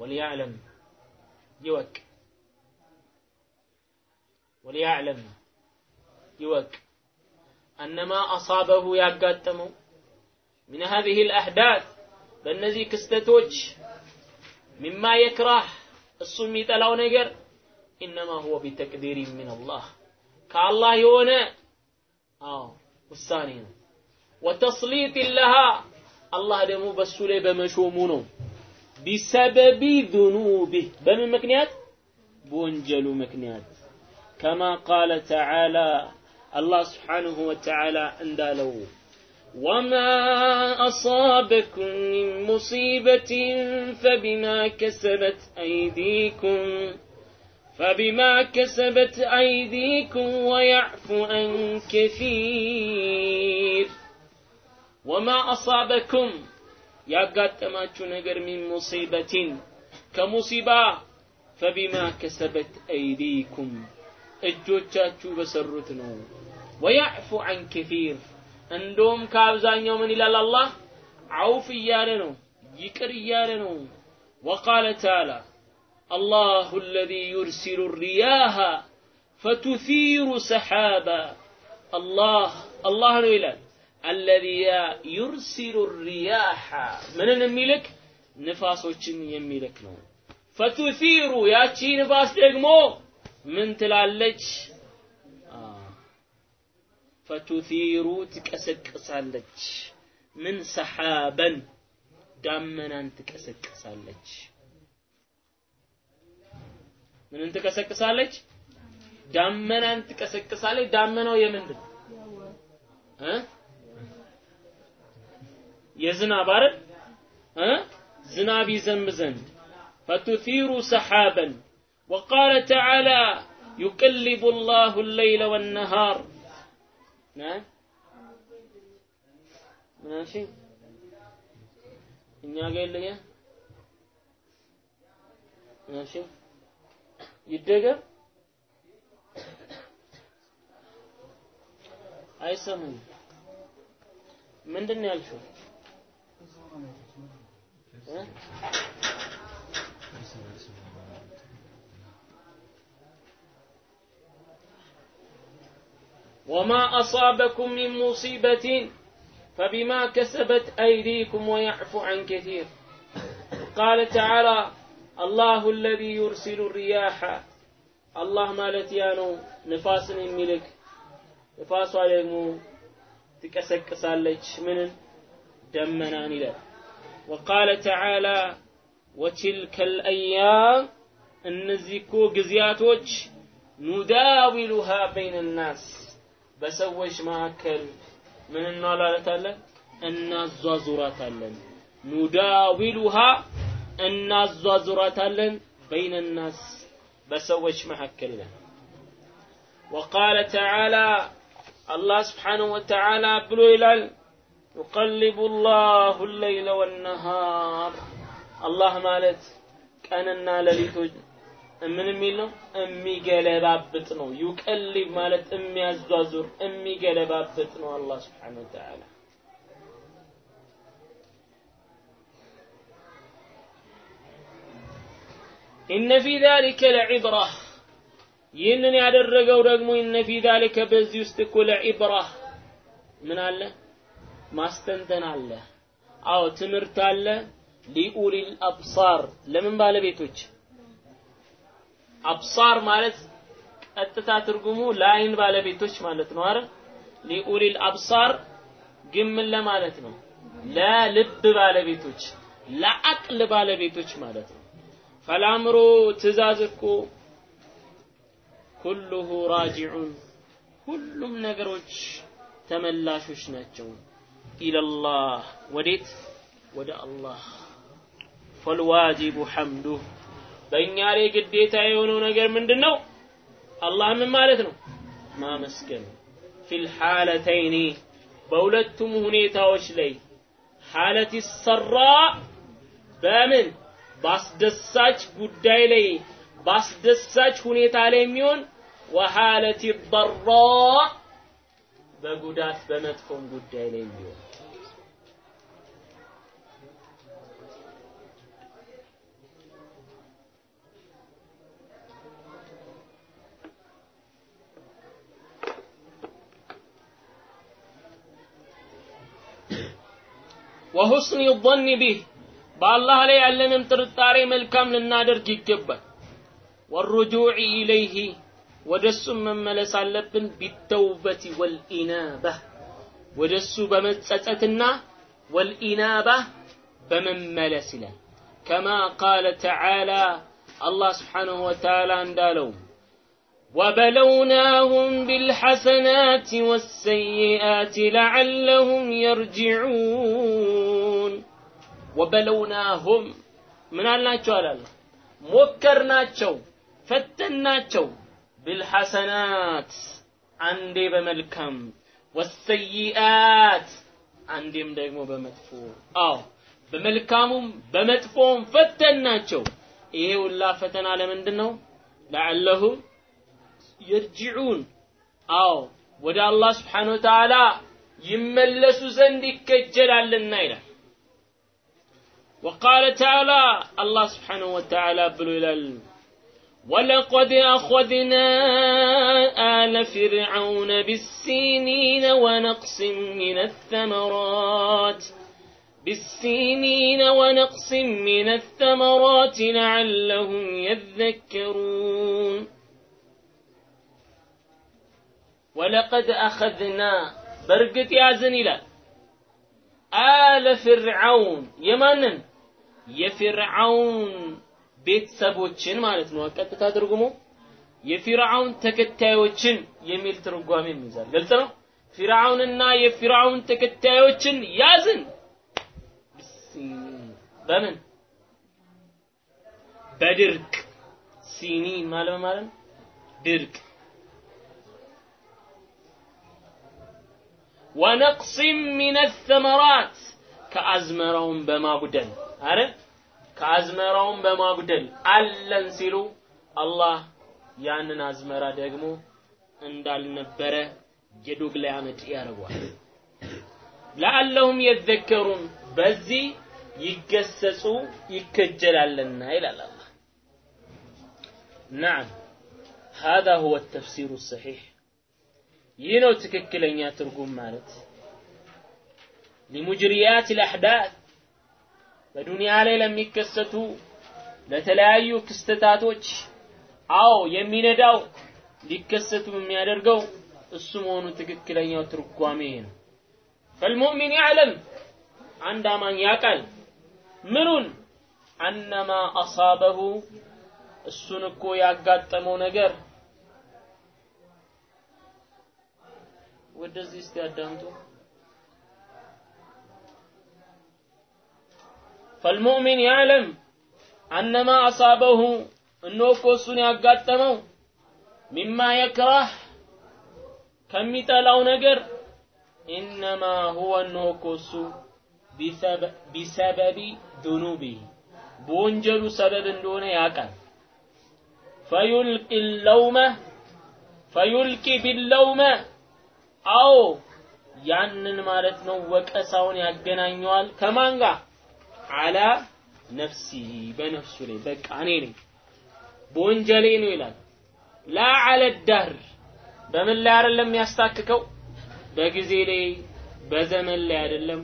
ወሊያዕለም ይወቅ ወሊያዕለም ይወቅ አነማ አሳበሁ ያጋጠመው ሚን ሀዚህ ልአሕዳት በእነዚህ ክስተቶች ሚማ የክራህ እሱ የሚጠላው ነገር إنما هو بتقدير من الله. كالله يونا آه والثاني. وتسليط لها. الله دمو بسولي بمشومونه بسبب ذنوبه. بمن مكنيات؟ بونجل مكنيات. كما قال تعالى الله سبحانه وتعالى اندالو. وما أصابكم من مصيبة فبما كسبت أيديكم. فبما كسبت أيديكم ويعفو عن كثير وما أصابكم ያጋጠማችሁ ነገር ሚን ሙሲበቲን ከሙሲባ ፈቢማ ከሰበት አይዲኩም እጆቻችሁ በሰሩት ነው ወያዕፉ አን ከፊር እንደውም ከአብዛኛው ምን ይላል አላህ አውፍ እያለ ነው ይቅር እያለ ነው ወቃለ ተዓላ الله الذي يرسل الرياح فتثير سحابا الله الله ነው ይላል الذي يرسل الرياح ምንን የሚልክ ንፋሶችን የሚልክ ነው ፈቱሲሩ ያቺ ንፋስ ደግሞ ምን ትላለች ፈቱሲሩ ትቀሰቅሳለች ምን ሰሓበን ዳመናን ትቀሰቅሳለች ምንን ትቀሰቅሳለች ዳመናን ትቀሰቅሳለች ዳመናው የምንድን እ የዝናብ አይደል እ ዝናብ ይዘንብ ዘንድ ፈቱሲሩ ሰሓበን وقال تعالى يقلب الله الليل والنهار نعم ماشي እኛ ጋር የለየ እሺ ይደገም አይሰሙም ምንድን ነው ያልሽው እ وما أصابكم من مصيبة فبما كسبت أيديكم ويعفو عن كثير قال تعالى አላሁ አለዚ ዩርሲሉ ሪያሐ አላህ ማለት ያ ነው ንፋስን የሚልክ። ንፋሷ ደግሞ ትቀሰቅሳለች ምንን ደመናን ይላል። ወቃለ ተዓላ ወቲልከ ልአያም እነዚህ እኮ ጊዜያቶች ኑዳዊሉሃ በይነ ናስ በሰዎች መካከል ምን እናላለታለን እናዟዙራታለን። ኑዳዊሉሃ እናዟዙራታለን በይነ ናስ በሰዎች መካከል ይላል وقال تعالى አላህ ስብሓንሁ ወተዓላ ብሎ ይላል ዩቀልቡ ላሁ ለይለ ወነሃር አላህ ማለት ቀንና ሌሊቶች ምን የሚል ነው? የሚገለባብጥ ነው። ዩቀልብ ማለት የሚያዟዙር የሚገለባብጥ ነው አላህ ስብሓነሁ ወተዓላ። ኢነ ፊ ዛሊከ ለዒብራ ይህንን ያደረገው ደግሞ ኢነ ፊ ዛሊከ በዚህ ውስጥ እኮ ለዒብራ ምን አለ? ማስተንተን አለ። አዎ ትምህርት አለ። ሊኡሊል አብሳር ለምን ባለቤቶች አብሳር ማለት ቀጥታ ትርጉሙ ለአይን ባለቤቶች ማለት ነው አይደል? ሊኡሊል አብሳር ግን ምን ለማለት ነው? ለልብ ባለቤቶች ለአቅል ባለቤቶች ማለት ነው። ፈላምሮ ትእዛዝ እኮ ኩሉሁ ራጂዑን ሁሉም ነገሮች ተመላሾች ናቸው። ኢለላህ ወዴት? ወደ አላህ ፈልዋጂቡ ሐምዱህ በእኛ ላይ ግዴታ የሆነው ነገር ምንድን ነው? አላህ ምን ማለት ነው? ማመስገን ፊል ሐለተይኒ በሁለቱም ሁኔታዎች ላይ ሐለት ሰራ በምን ባስደሳች ጉዳይ ላይ ባስደሳች ሁኔታ ላይ የሚሆን ወሐለት ضራ በጉዳት በመጥፎም ጉዳይ ላይ የሚሆን። ወሁስኒ ظን ቢህ በአላህ ላይ ያለንን ጥርጣሬ መልካም ልናደርግ ይገባል። ወሩጁዕ ኢለይህ ወደ እሱም መመለስ አለብን። ቢተውበት ወልኢናባ ወደ እሱ በመጸጸትና ወልኢናባ በመመለስ ይላል። ከማ ቃለ ተዓላ አላህ ስብሓንሁ ወተዓላ እንዳለው وبلوناهم بالحسنات والسيئات لعلهم يرجعون ወበለውናሁም ምን አልናቸው አላለ ሞከርናቸው ፈተናቸው። ቢልሐሰናት አንዴ በመልካም ወሰይአት አንዴም ደግሞ በመጥፎ። አዎ በመልካሙም በመጥፎም ፈተናቸው። ይሄ ሁላ ፈተና ለምንድን ነው ለዐለሁም የርጅዑን። አዎ ወደ አላህ ስብሓን ወተዓላ ይመለሱ ዘንድ ይከጀላልና ይላል። وقال تعالى الله سبحانه وتعالى بلولل ولقد أخذنا آل فرعون بالسينين ونقص من الثمرات بالسينين ونقص من الثمرات لعلهم يذكرون. ولقد أخذنا برقة يا زنيلة. آل فرعون يمنن የፍርዓውን ቤተሰቦችን ማለት ነው። ቀጥታ ትርጉሙ የፊርዓውን ተከታዮችን የሚል ትርጓሜ ይይዛል ግልጽ ነው? ፊርዓውንና የፊርዓውን ተከታዮችን ያዝን። በምን? በድርቅ። ሲኒን ማለት ማለት ድርቅ። ወነቅስ ሚን ተመራት ከአዝመራውን በማጉደል አረ ከአዝመራውን በማጉደል አለን ሲሉ አላህ ያንን አዝመራ ደግሞ እንዳልነበረ የዶግላ አመድ ያደርጓል። ለአለሁም የዘከሩን በዚህ ይገሰጹ ይከጀላልና ይላል አላህ። ናም ሃዛ ሁወ ተፍሲሩ ሰሒሕ ይህ ነው ትክክለኛ ትርጉም ማለት ሊሙጅሪያት ልአሕዳት በዱንያ ላይ ለሚከሰቱ ለተለያዩ ክስተታቶች አዎ የሚነዳው ሊከሰቱ የሚያደርገው እሱ መሆኑ ትክክለኛው ትርጓሜ ነው። ፈልሙእሚን ያዕለም አንድ አማኝ ያውቃል። ምኑን? አነማ አሳበሁ እሱን እኮ ያጋጠመው ነገር። ወደዚህ እስቲ አዳምጡ ፈልሙእሚን ያዕለም አነማ አሳበሁ እነሆ እሱን ያጋጠመው ሚማ የክራህ ከሚጠላው ነገር ኢነማ ሁወ እነሆ እሱ ቢሰበቢ ዱኑቢህ በወንጀሉ ሰበብ እንደሆነ ያውቃል። ፈዩልቂ ለውመ ፈዩልቂ ቢለውመ አዎ ያንን ማለት ነው ወቀሳውን ያገናኘዋል ከማን ጋር አላ ነፍሲ በነፍሱ ላይ በቃ እኔ ነኝ። በወንጀሌ ነው ይላል። ላ አለ ዳህር። በምን ላይ አይደለም ያስታክከው በጊዜ ላይ በዘመን ላይ አይደለም።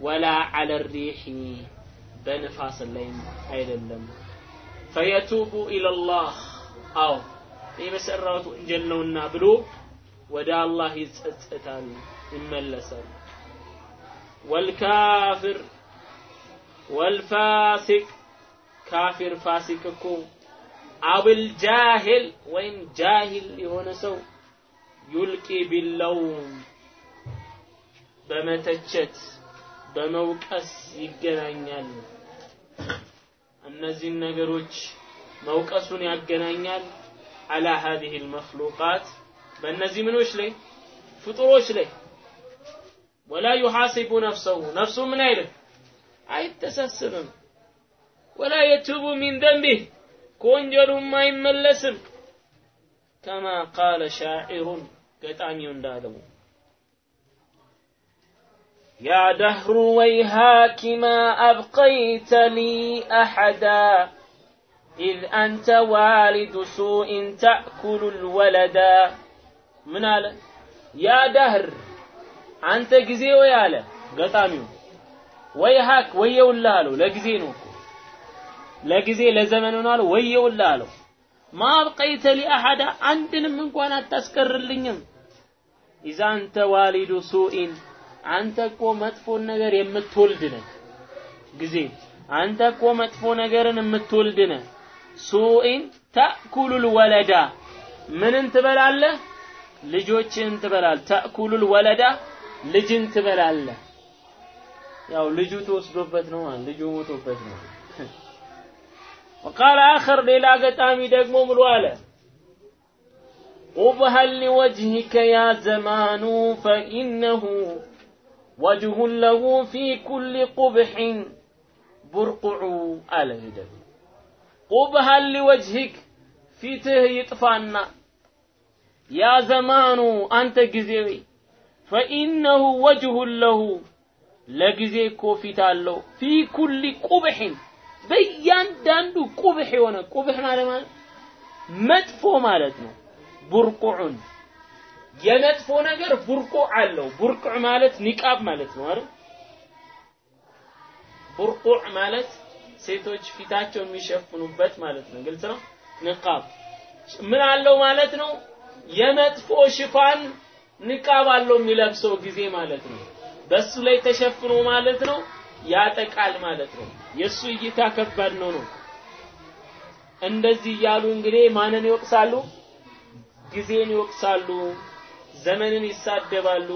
ወላ አለ ሪሒ። በንፋስ ላይም አይደለም። ፈየቱቡ ኢለላህ። አዎ ይህ በሰራሁት ወንጀል ነውና ብሎ ወደ አላህ ይጸጸታል ይመለሳል። ወልካፍር ወልፋሲቅ ካፊር ፋሲቅ እኮ አብል ጃሂል ወይም ጃሂል የሆነ ሰው ዩልቂ ቢለውም በመተቸት በመውቀስ ይገናኛል። እነዚህን ነገሮች መውቀሱን ያገናኛል። አላ ሀዚህ ልመክሉቃት በእነዚህ ምኖች ላይ ፍጡሮች ላይ ወላ ዩሐሲቡ ነፍሰሁ ነፍሱ ምን አይልም አይተሳስብም። ወላ የቱቡ ሚን ደንቢህ ከወንጀሉም አይመለስም። ከማ ቃለ ሻዒሩን ገጣሚው እንዳለው يا دهر ويهاك ما أبقيت لي أحدا إذ أنت والد سوء تأكل الولدا من على يا دهر أنت جزي وياله قطاميو ويهاك ወይ ሀክ ወየውልህ አለው። ለጊዜ ነው እኮ ለጊዜ ለዘመኑ ነው አለው። ወየውልህ አለው። ማብቀይተ ሊአሐዳ አንድንም እንኳን አታስቀርልኝም። ኢዛ አንተ ዋሊዱ ሱኢን አንተ እኮ መጥፎን ነገር የምትወልድ ነህ። ጊዜ አንተ እኮ መጥፎ ነገርን የምትወልድ ነህ። ሱኢን ተእኩሉል ወለዳ ምንን ትበላለህ? ልጆችን ትበላል። ተእኩሉል ወለዳ ልጅን ትበላለህ። ያው ልጁ ተወስዶበት ነው ልጁ ሞቶበት ነው وقال آخر ሌላ ገጣሚ ደግሞ ብሎ አለ قبها لوجهك يا زمان فإنه وجه له في كل قبح برقع على هدى قبها لوجهك فيته يطفانا يا زمان أنت جزيوي فإنه وجه ለጊዜ እኮ ፊት አለው። ፊ ኩሊ ቁብሕን በእያንዳንዱ ቁብሕ የሆነ ቁብሕ ማለት ማለት መጥፎ ማለት ነው። ቡርቁዑን የመጥፎ ነገር ቡርቁ አለው። ቡርቁዕ ማለት ኒቃብ ማለት ነው አይደል? ቡርቁዕ ማለት ሴቶች ፊታቸው የሚሸፍኑበት ማለት ነው። ግልጽ ነው? ንቃብ ምን አለው ማለት ነው? የመጥፎ ሽፋን ንቃብ አለው የሚለብሰው ጊዜ ማለት ነው። በሱ ላይ ተሸፍኖ ማለት ነው? ያጠቃል ማለት ነው። የሱ እይታ ከባድ ነው ነው። እንደዚህ እያሉ እንግዲህ ማንን ይወቅሳሉ? ጊዜን ይወቅሳሉ ዘመንን ይሳደባሉ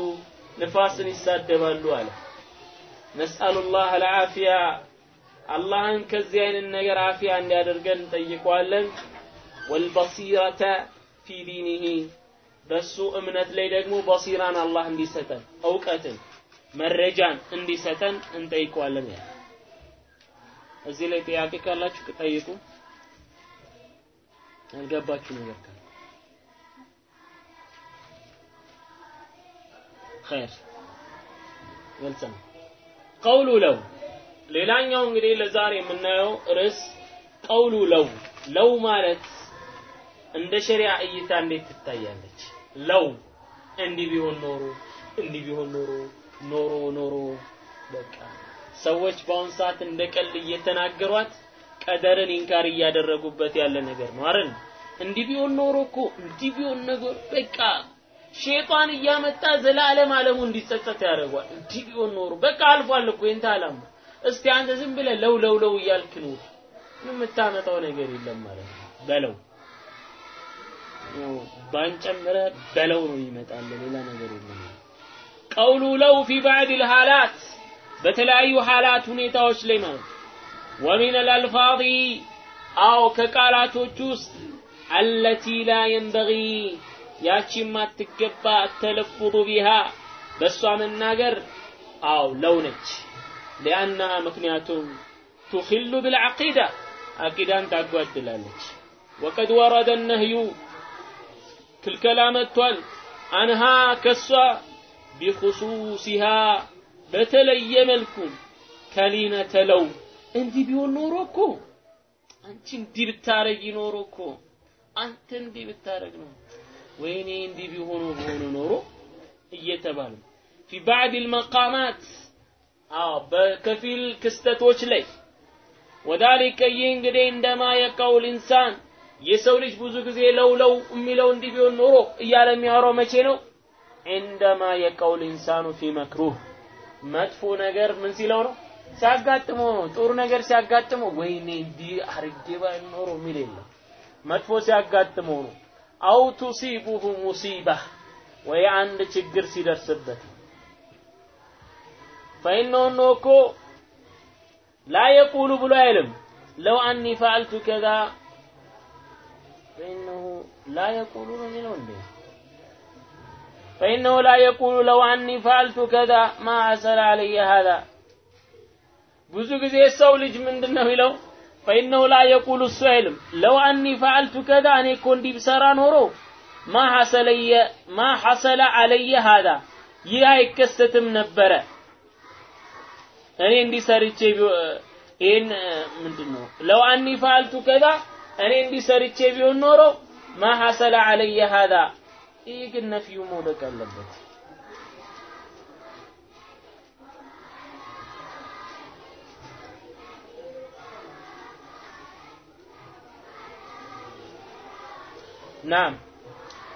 ንፋስን ይሳደባሉ አለ። ነስአሉላህ አልዓፊያ አላህን ከዚህ አይነት ነገር አፊያ እንዲያደርገን እንጠይቀዋለን። ወልበሲረተ ፊ ዲኒሂ በሱ እምነት ላይ ደግሞ በሲራን አላህ እንዲሰጠን እውቀትን መረጃን እንዲሰጠን እንጠይቀዋለን። ያለ እዚህ ላይ ጥያቄ ካላችሁ ጠይቁ። ያልገባችሁ ነገር ካለ። ኸይር። ግልጽ ቀውሉ ለው ሌላኛው እንግዲህ ለዛሬ የምናየው ርዕስ ቀውሉ ለው ለው ማለት እንደ ሸሪዓ እይታ እንዴት ትታያለች? ለው እንዲህ ቢሆን ኖሮ እንዲህ ቢሆን ኖሮ ኖሮ ኖሮ በቃ ሰዎች በአሁን ሰዓት እንደ ቀልድ እየተናገሯት ቀደርን ኢንካር እያደረጉበት ያለ ነገር ነው አይደል? እንዲህ ቢሆን ኖሮ እኮ እንዲህ ቢሆን ነገር በቃ ሼጣን እያመጣ ዘላለም አለሙ እንዲጸጸት ያደርጓል። እንዲህ ቢሆን ኖሮ በቃ አልፏል እኮ ይንታ አላማ እስቲ አንተ ዝም ብለህ ለው ለው ለው እያልክ ኑር። የምታመጣው ነገር የለም ማለት ነው። በለው። ባንጨምረ በለው ነው ይመጣል ሌላ ነገር የለም ቀውሉ ለው ፊ ባዕድ ልሃላት በተለያዩ ሐላት ሁኔታዎች ላይ ማለት ወሚን አልአልፋظ አው ከቃላቶች ውስጥ አለቲ ላ የንበጊ ያቺ የማትገባ አተለፉዙ ቢሃ በእሷ መናገር አው ለው ነች። ሊአናሃ ምክንያቱም ቱኺሉ ብልዓቂዳ አቂዳን ታጓድላለች። ወቀድ ወረደ ነህዩ ክልከላ መጥቷል። አንሃ ከሷ ቢኹሱሲሃ በተለየ መልኩ ከሊነተ ለው እንዲህ ቢሆን ኖሮ እኮ አንቺ እንዲህ ብታረጊ ኖሮ እኮ አንተ እንዲህ ብታረግ ነው። ወይኔ እንዲህ ቢሆኑ ቢሆኑ ኖሮ እየተባለ ፊ ባዕድ ልመቃማት በከፊል ክስተቶች ላይ። ወዳሊከ ይህ እንግዲህ እንደማ የቀውል ኢንሳን የሰው ልጅ ብዙ ጊዜ ለው ለው የሚለው እንዲህ ቢሆን ኖሮ እያለ የሚያወራው መቼ ነው እንደማ የቀውል ኢንሳኑ ፊ መክሩህ መጥፎ ነገር ምን ሲለው ነው? ሲያጋጥመው ነው። ጥሩ ነገር ሲያጋጥመው ወይኔ እንዲህ አርጌ ኖሮ የሚል የለም። መጥፎ ሲያጋጥመው ነው። አው ቱሲቡሁ ሙሲባ ወይ አንድ ችግር ሲደርስበት። ፈኢነሁ እኮ ላ የቁሉ ብሎ አይልም። ለው አኒ ፈዓልቱ ከዛ ፈኢነሁ ላ የቁሉ ነው የሚለው እንዴ فإنه لا يقول لو أني فعلت كذا ما حصل علي هذا ብዙ ጊዜ ሰው ልጅ ምንድን ነው የሚለው ፈኢነሁ ላ የቁሉ እሱ አይልም ለው አኒ ፈዓልቱ ከዛ እኔ እኮ እንዲህ ብሰራ ኖሮ ማ ሐሰለየ ማ ሐሰለ አለየ ሃዛ ይህ አይከሰትም ነበረ እኔ እንዲህ ሰርቼ ይህን ምንድን ነው ለው አኒ ፈዓልቱ ከዛ እኔ እንዲህ ሰርቼ ቢሆን ኖሮ ማ ሐሰለ አለየ ሃዛ ይህ ግን ነፊዩ መውደቅ አለበት። ናም።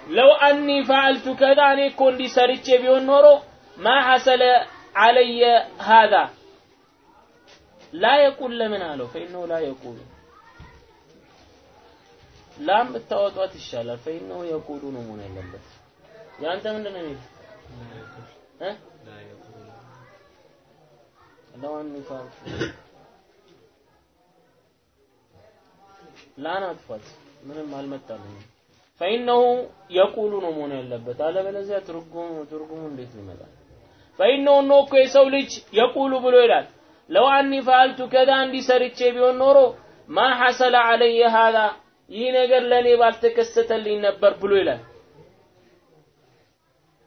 ለው አኒ ፈዓልቱ ከዛ እኔ እኮ እንዲህ ሰርቼ ቢሆን ኖሮ ማ ሐሰለ አለየ ሃዛ? ላ የቁል ለምን አለው? ፈኢነሁ ላ የቁሉ ላም ብታወጧት ይሻላል። ፈኢነሁ የቁሉ ነው መሆን ያለበት። ያንተ ምንድን ነው የሚል እ? ፈዓልቱ ላን አጥፋት ምንም አልመጣልኝም ፈኢነሁ የቁሉ ነው መሆን ያለበት። አለበለዚያ ትርጉሙ ትርጉሙ እንዴት ይመጣል? ፈኢነሁ ነው እኮ የሰው ልጅ የቁሉ ብሎ ይላል። ለው አኒ ፈአልቱ ከዛ እንዲህ ሰርቼ ቢሆን ኖሮ ማ ሐሰለ አለየ ሃዛ ይህ ነገር ለእኔ ባልተከሰተልኝ ነበር ብሎ ይላል።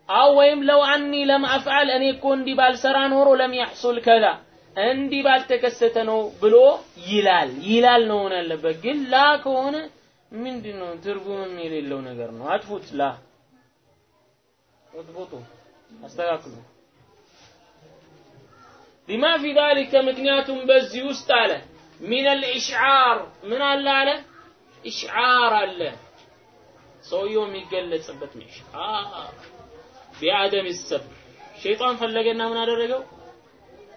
አው ወይም ለው አኒ ለም አፍዓል እኔ እኮ እንዲህ ባልሰራ ኖሮ ለም ያሕሱል ከዛ እንዲህ ባልተከሰተ ነው ብሎ ይላል ይላል ነው ሆነ ያለበት። ግን ላ ከሆነ ምንድን ነው ትርጉምም የሌለው ነገር ነው። አጥፉት ላ እጥቡጡ አስተካክሉ። لما في ذلك ምክንያቱም በዚህ ውስጥ አለ من الإشعار ምን አለ አለ إشعار አለ። ሰውየው የሚገለጽበት ነው። إشعار بعدم الصبر ሸይጣን ፈለገና ምን አደረገው?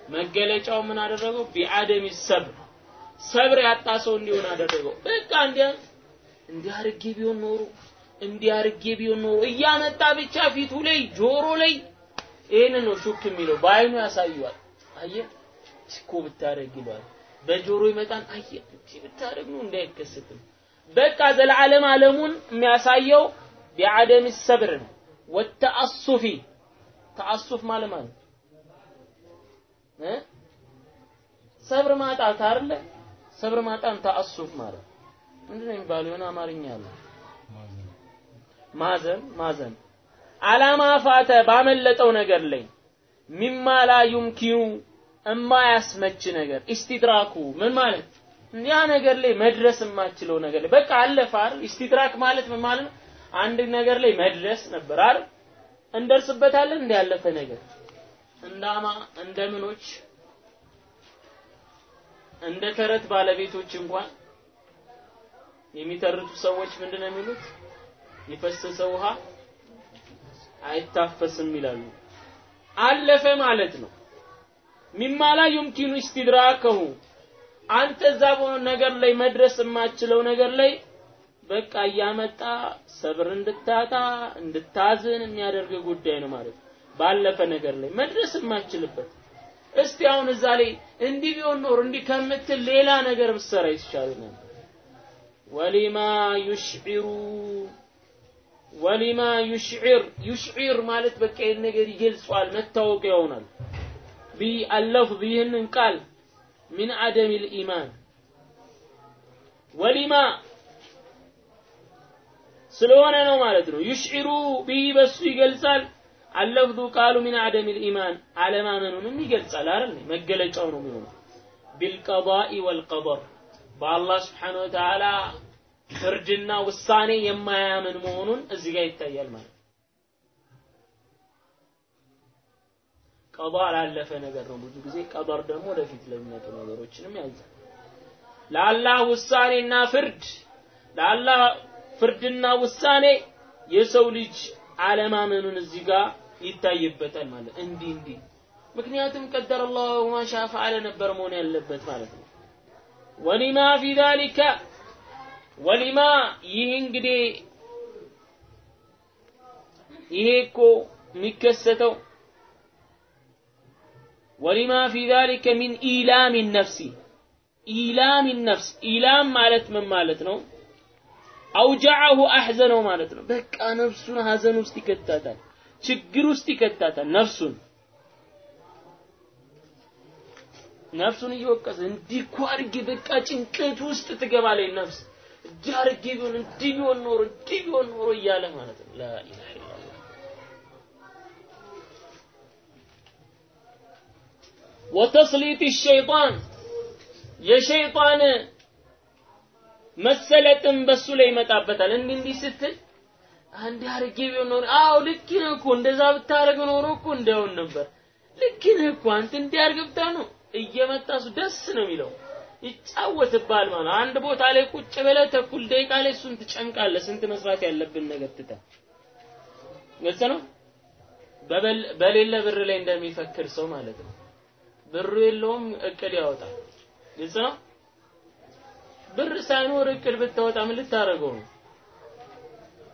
መገለጫው ምን አደረገው? بعدم الصبر ሰብር ያጣ ሰው እንዲሆን አደረገው። በቃ እንዲያ እንዲህ ቢሆን ኖሮ እንዲህ አርጌ ቢሆን ኖሮ እያመጣ ብቻ ፊቱ ላይ ጆሮ ላይ ይህንን ነው ሹክ የሚለው። በአይኑ ያሳየዋል። አየ እኮ ብታረግ ይለዋል። በጆሮ ይመጣን አየ እቺ ብታረግ ነው እንዳይከሰትም በቃ ዘላለም ዓለሙን የሚያሳየው ቢዓደም ሰብር ነው። ወተአሱፊ ተአሱፍ ማለት ማለት ሰብር ማጣት አይደለ? ሰብር ማጣን ተአሱፍ ማለት ምንድነው የሚባለው? የሆነ አማርኛ አለ። ማዘን ማዘን። على ما فات ባመለጠው ነገር ላይ مما لا يمكن እማያስመች ነገር። استدراكه ምን ማለት ያ ነገር ላይ መድረስ የማትችለው ነገር ላይ በቃ አለፈ አይደል? استدراك ማለት ምን ማለት ነው? አንድ ነገር ላይ መድረስ ነበር አይደል? እንደርስበታለን እንደ ያለፈ ነገር? እንዳማ እንደ ምኖች እንደ ተረት ባለቤቶች እንኳን የሚተርቱ ሰዎች ምንድነው የሚሉት? የፈሰሰ ውሃ አይታፈስም ይላሉ። አለፈ ማለት ነው። ሚማ ላ ዩምኪኑ ኢስቲድራከሁ አንተ እዛ ነገር ላይ መድረስ የማችለው ነገር ላይ በቃ እያመጣ ሰብር እንድታጣ እንድታዝን የሚያደርግ ጉዳይ ነው ማለት ባለፈ ነገር ላይ መድረስ የማችልበት እስቲ አሁን እዛ ላይ እንዲህ ቢሆን ኖሮ እንዲህ ከምትል ሌላ ነገር ብሰራ ይሻል ነበር። ولما يشعر ولما يشعر يشعر ማለት በቃ ይህን ነገር ይገልጿል መታወቂያ ይሆናል። باللفظ ይህንን ቃል من عدم الإيمان ولما ስለሆነ ነው ማለት ነው يشعر به በሱ ይገልጻል አለፍዙ ቃሉ ሚን አደም ልኢማን አለማመኑንም ይገልጻል አይደል መገለጫው ነው የሚሆነው ቢልቀዳኢ ወልቀደር በአላህ ስብሓን ወተዓላ ፍርድና ውሳኔ የማያምን መሆኑን እዚህ ጋር ይታያል ማለት ቀዷ ላለፈ ነገር ነው ብዙ ጊዜ። ቀደር ደግሞ ወደፊት ለሚመጡ ነገሮችንም ያዛል ለአላህ ውሳኔና ፍርድ ለአላህ ፍርድና ውሳኔ የሰው ልጅ አለማመኑን እዚህ ጋር ይታይበታል ማለት እንዲህ እንዲህ ምክንያቱም ቀደር አላሁ ማሻ ፈዓለ ነበር መሆን ያለበት ማለት ነው። ወሊማ ፊ ዛሊከ ወሊማ ይህ እንግዲህ ይሄ እኮ የሚከሰተው ወሊማ ፊ ዛሊከ ሚን ኢላም ነፍሲ። ኢላም ነፍስ ኢላም ማለት ምን ማለት ነው? አውጃዐሁ አሕዘነው ማለት ነው። በቃ ነፍሱን ሀዘን ውስጥ ይከታታል ችግር ውስጥ ይከታታል ነፍሱን። ነፍሱን እየወቀሰ እንዲህ እኮ አድርጌ በቃ ጭንቀት ውስጥ ትገባለች ነፍስ። እንዲህ አድርጌ ቢሆን እንዲህ ቢሆን ኖሮ እንዲህ ቢሆን ኖሮ እያለ ማለት ነው። ላኢላሃ ወተስሊጥ ሸይጣን የሸይጣን መሰለጥም በሱ ላይ ይመጣበታል። እንዲህ እንዲህ ስትል አንድ አድርጌ ቢሆን ኖሮ አዎ ልክ ነህ እኮ እንደዛ ብታደርግ ኖሮ እኮ እንዳይሆን ነበር። ልክ ነህ እኮ አንተ እንዲህ ብታ ነው እየመጣ ደስ ነው የሚለው። ይጫወትባል ማለት አንድ ቦታ ላይ ቁጭ ብለህ ተኩል ደቂቃ ላይ እሱን ትጨምቃለህ ስንት መስራት ያለብን ነገር ትተህ? ግልጽ ነው? በሌለ ብር ላይ እንደሚፈክር ሰው ማለት ነው ብሩ የለውም እቅድ ያወጣል። ግልጽ ነው። ብር ሳይኖር እቅድ ብታወጣ ምን ልታደርገው ነው?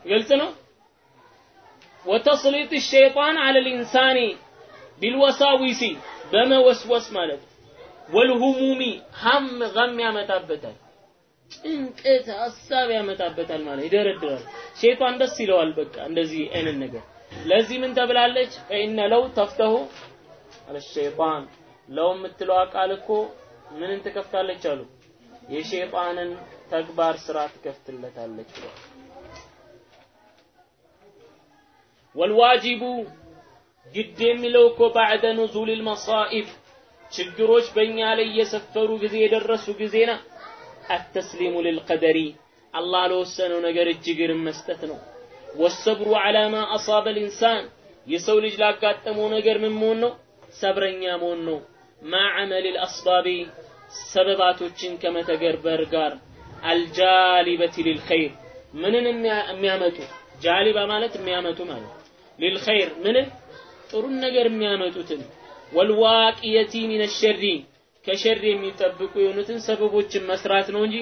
ግልጽ ነው። ወተስሊጥ ሸይጣን አለል ኢንሳኒ ቢልወሳዊሲ በመወስወስ ማለት ወልሁሙሚ ሀም ገም ያመጣበታል። ጭንቀት ሀሳብ ያመጣበታል ማለት ይደረድራል። ሸይጣን ደስ ይለዋል። በቃ እንደዚህ አይነት ነገር ለዚህ ምን ተብላለች? ፈኢነ ለው ተፍተሁ አለ ሸይጣን ለው የምትለዋ ቃል እኮ ምንን ትከፍታለች አሉ? የሸይጣንን ተግባር ስራ ትከፍትለታለች ብለዋል ወልዋጂቡ ግድ የሚለው እኮ ባዕደ ኑዙል ልመሳኢብ ችግሮች በእኛ ላይ እየሰፈሩ ጊዜ የደረሱ ጊዜና አተስሊሙ ልልቀደሪ አላህ ለወሰነው ነገር እጅግርን መስጠት ነው። ወሰብሩ ዐላ ማ አሳበ ልኢንሳን የሰው ልጅ ላጋጠመው ነገር ምን መሆን ነው? ሰብረኛ መሆን ነው ማ ዐመል ልአስባቢ ሰበባቶችን ከመተገርበር ጋር አልጃሊበት ሊልኸይር ምንን የሚያመጡ? ጃሊባ ማለት የሚያመጡ ማለት ሊልኸይር ምንን ጥሩን ነገር የሚያመጡትን። ወልዋቂየቲ ሚነ ሸሪ ከሸር የሚጠብቁ የሆኑትን ሰበቦችን መስራት ነው እንጂ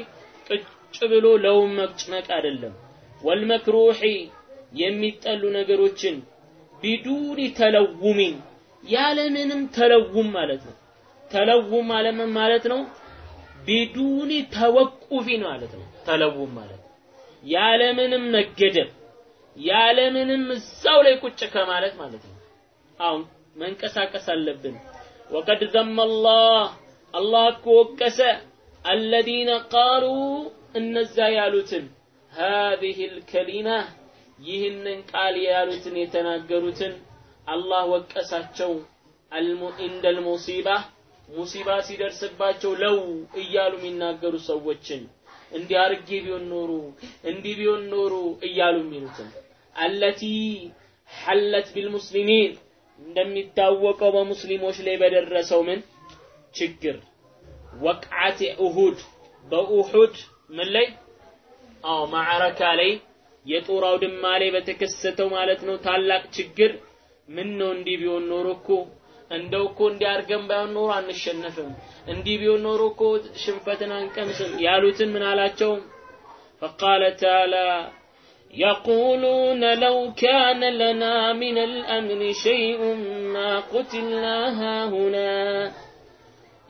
ቅጭ ብሎ ለውን መጭመቅ አይደለም። ወልመክሩሒ የሚጠሉ ነገሮችን ቢዱኒ ተለውሚን ያለምንም ተለውም ማለት ነው ተለውም ማለት ማለት ነው ቢዱኒ ተወቁፊን ማለት ነው ተለውም ማለት ያለምንም መገደብ ያለምንም እዛው ላይ ቁጭ ከማለት ማለት ነው አሁን መንቀሳቀስ አለብን ወቀድ ዘመ አላህ አላህ እኮ ወቀሰ አለዚነ ቃሉ እነዛ ያሉትን هذه الكلمة ይህንን ቃል ያሉትን የተናገሩትን አላህ ወቀሳቸው عند المصيبة ሙሲባ ሲደርስባቸው ለው እያሉ የሚናገሩ ሰዎችን እንዲህ አርጌ ቢሆን ኖሩ እንዲህ ቢሆን ኖሩ እያሉ የሚሉትን አለቲ ሐለት ቢልሙስሊሚን እንደሚታወቀው በሙስሊሞች ላይ በደረሰው ምን ችግር? ወቅዓት ኡሁድ። በኡሁድ ምን ላይ? አዎ ማዕረካ ላይ የጦር አውድማ ላይ በተከሰተው ማለት ነው። ታላቅ ችግር። ምን ነው እንዲህ ቢሆን ኖሮ እኮ እንደው እኮ እንዲያርገን ባይሆን ኖሮ አንሸነፍም እንዲህ ቢሆን ኖሮ እኮ ሽንፈትን አንቀምስም ያሉትን ምን አላቸው فقال تعالى يقولون لو كان لنا من الأمر شيء ما قتلنا هاهنا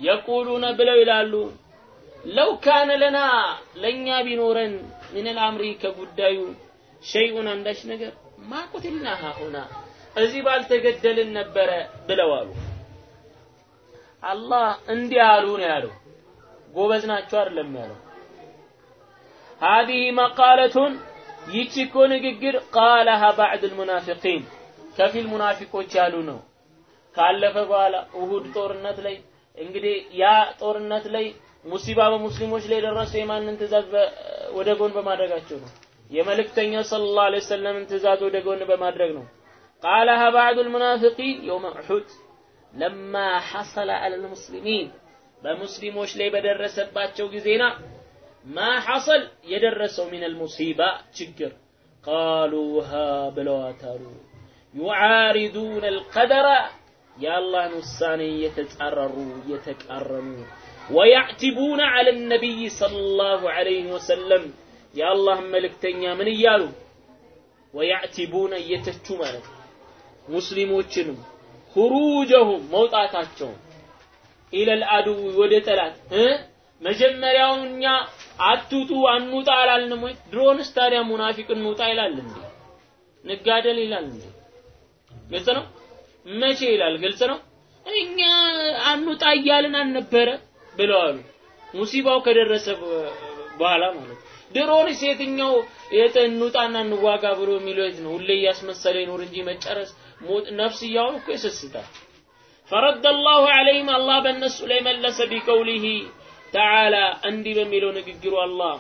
يقولون بلو يلالو لو كان لنا لن بنورا من الأمر كبدايو ሸይኡን አንዳች ነገር ማቁትልና ሀሁና እዚህ ባልተገደልን ነበረ ብለው አሉ። አላህ እንዲህ አሉ ነው ያለው። ጎበዝ ናቸው አይደለም ያለው። هذه مقالة ይቺ እኮ ንግግር ቃለሃ ባዕድ ልሙናፊቂን ከፊል ሙናፊቆች ያሉ ነው። ካለፈ በኋላ እሁድ ጦርነት ላይ እንግዲህ ያ ጦርነት ላይ ሙሲባ በሙስሊሞች ላይ የደረሰው የማንን ትእዛዝ ወደ ጎን በማድረጋቸው ነው። የመልእክተኛው ሰለላሁ ዐለይሂ ወሰለምን ትእዛዝ ወደ ጎን በማድረግ ነው። ቃለሃ ባዕዱ ልሙናፊቂን የውመ ኡሑድ ለማ ሐሰለ ዐለ ልሙስሊሚን በሙስሊሞች ላይ በደረሰባቸው ጊዜና ማ ሐሰል የደረሰው ሚነል ሙሲባ ችግር ቃሉሃ ብለዋታሉ ዩዓሪዱነ አልቀደረ የአላህን ውሳኔ እየተጻረሩ እየተቃረኑ ወያዕቲቡነ ዐለ ነቢይ ሰለላሁ ዐለይሂ ወሰለም የአላህን መልእክተኛ ምን እያሉ ወያዕቲቡነ እየተቹ ማለት ሙስሊሞችንም خروجهم መውጣታቸውን إلى العدو ወደ ጠላት መጀመሪያውን እኛ አትውጡ አንውጣ አላልንም ወይ? ድሮንስ ታዲያ ሙናፊቅ እንውጣ ይላል እንዴ? ንጋደል ይላል እንዴ? ግልጽ ነው። መቼ ይላል? ግልጽ ነው። እኛ አንውጣ እያልን አልነበረ ብለዋሉ። ሙሲባው ከደረሰ በኋላ ማለት ድሮንስ የትኛው የት እንዋጋ ብሎ የሚለው የት ነው? ሁሌ እያስመሰለ ይኖር እንጂ መጨረስ ነፍስያውን እኮ ይሰስታል። فرد الله عليهم الله በእነሱ ላይ መለሰ ቢቀውሊሂ تعالى عندي بميلو نقروا الله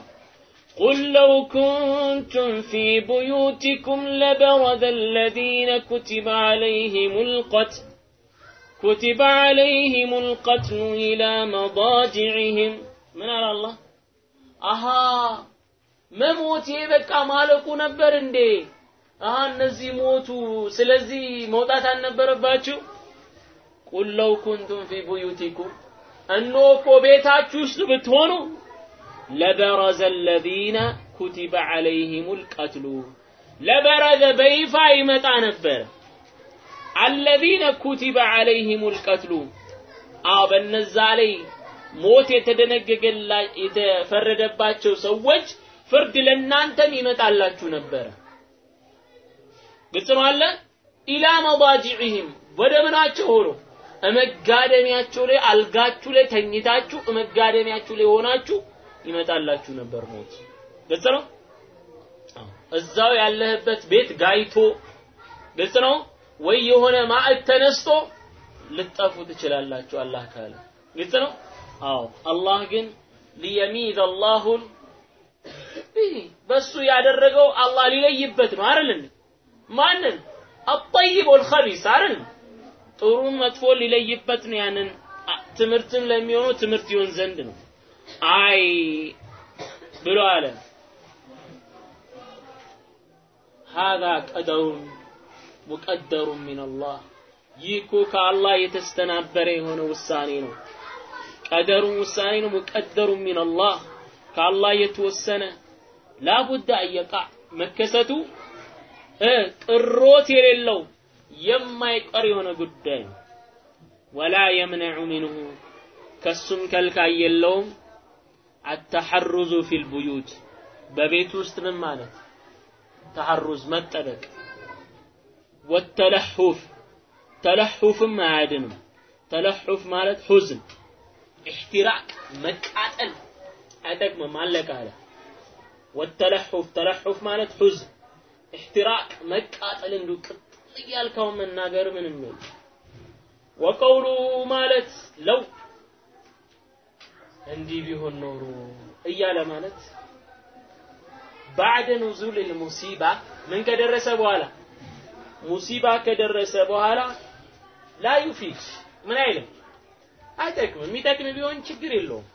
قل لو كنتم في بيوتكم لبرز الذين كتب عليهم القتل كتب عليهم القتل إلى مضاجعهم من على الله أها መሞቴ በቃ ማለቁ ነበር እንዴ? አሀ እነዚህ ሞቱ፣ ስለዚህ መውጣት አልነበረባችሁ? ቁል ለው ኩንቱም ፊ ቡዩቲኩም እነሆ እኮ ቤታችሁ ውስጥ ብትሆኑ ለበረዘ አለዚነ ኩቲበ ዐለይሂሙል ቀትሉ ለበረዘ በይፋ ይመጣ ነበር። አለዚነ ኩቲበ ዐለይሂሙል ቀትሉ አዎ በነዛ ላይ ሞት የተደነገገላ የተፈረደባቸው ሰዎች ፍርድ ለእናንተም ይመጣላችሁ ነበረ። ግልጽ ነው አለ ኢላ መዳጂዕህም ወደ ምናቸው ሆኖ እመጋደሚያቸው ላይ አልጋችሁ ላይ ተኝታችሁ እመጋደሚያችሁ ላይ ሆናችሁ ይመጣላችሁ ነበር ሞት። ግልጽ ነው። እዛው ያለህበት ቤት ጋይቶ ግልጽ ነው። ወይ የሆነ ማዕድ ተነስቶ ልጠፉ ትችላላችሁ አላህ ካለ ግልጽ ነው። አዎ አላህ ግን ሊየሚዝ አላሁን በሱ ያደረገው አላህ ሊለይበት ነው አይደል? ማንን አጠይብ ወልኸቢስ አይደል? ጥሩን መጥፎ ሊለይበት ነው። ያንን ትምህርትም ለሚሆነው ትምህርት ይሆን ዘንድ ነው። አይ ብሎ አለ هذا قدر مقدر من الله ይህ እኮ ከአላህ የተስተናበረ የሆነ ውሳኔ ነው። ቀደሩ ውሳኔ ነው። ሙቀደሩ ሚን አላህ ከአላህ የተወሰነ ላቡድ አየቃ መከሰቱ ቅሮት የሌለው የማይቀር የሆነ ጉዳይ ነው። ወላ የምነዑ ሚንሁ ከሱም ከልካይ የለውም። አተሐሩዙ ፊል ቡዩት በቤት ውስጥ ምን ማለት ተሐሩዝ መጠበቅ፣ ወተለሑፍ ተለሑፍም አያድንም። ተለሑፍ ማለት ሁዝን ኢሕቲራቅ መቃጠል አይጠቅምም። አለቀ አለ። ወተለሑፍ ተለሑፍ ማለት ሁዝን ኢሕቲራቅ መቃጠል እንዲሁ ቅጥል እያልከው መናገር ምንም ነው። ወቀውሉ ማለት ለው እንዲህ ቢሆን ኖሮ እያለ ማለት ባዕደ ኑዙል ልሙሲባ ምን ከደረሰ በኋላ ሙሲባ ከደረሰ በኋላ ላ ዩፊድ ምን አይልም አይጠቅምም። የሚጠቅም ቢሆን ችግር የለውም።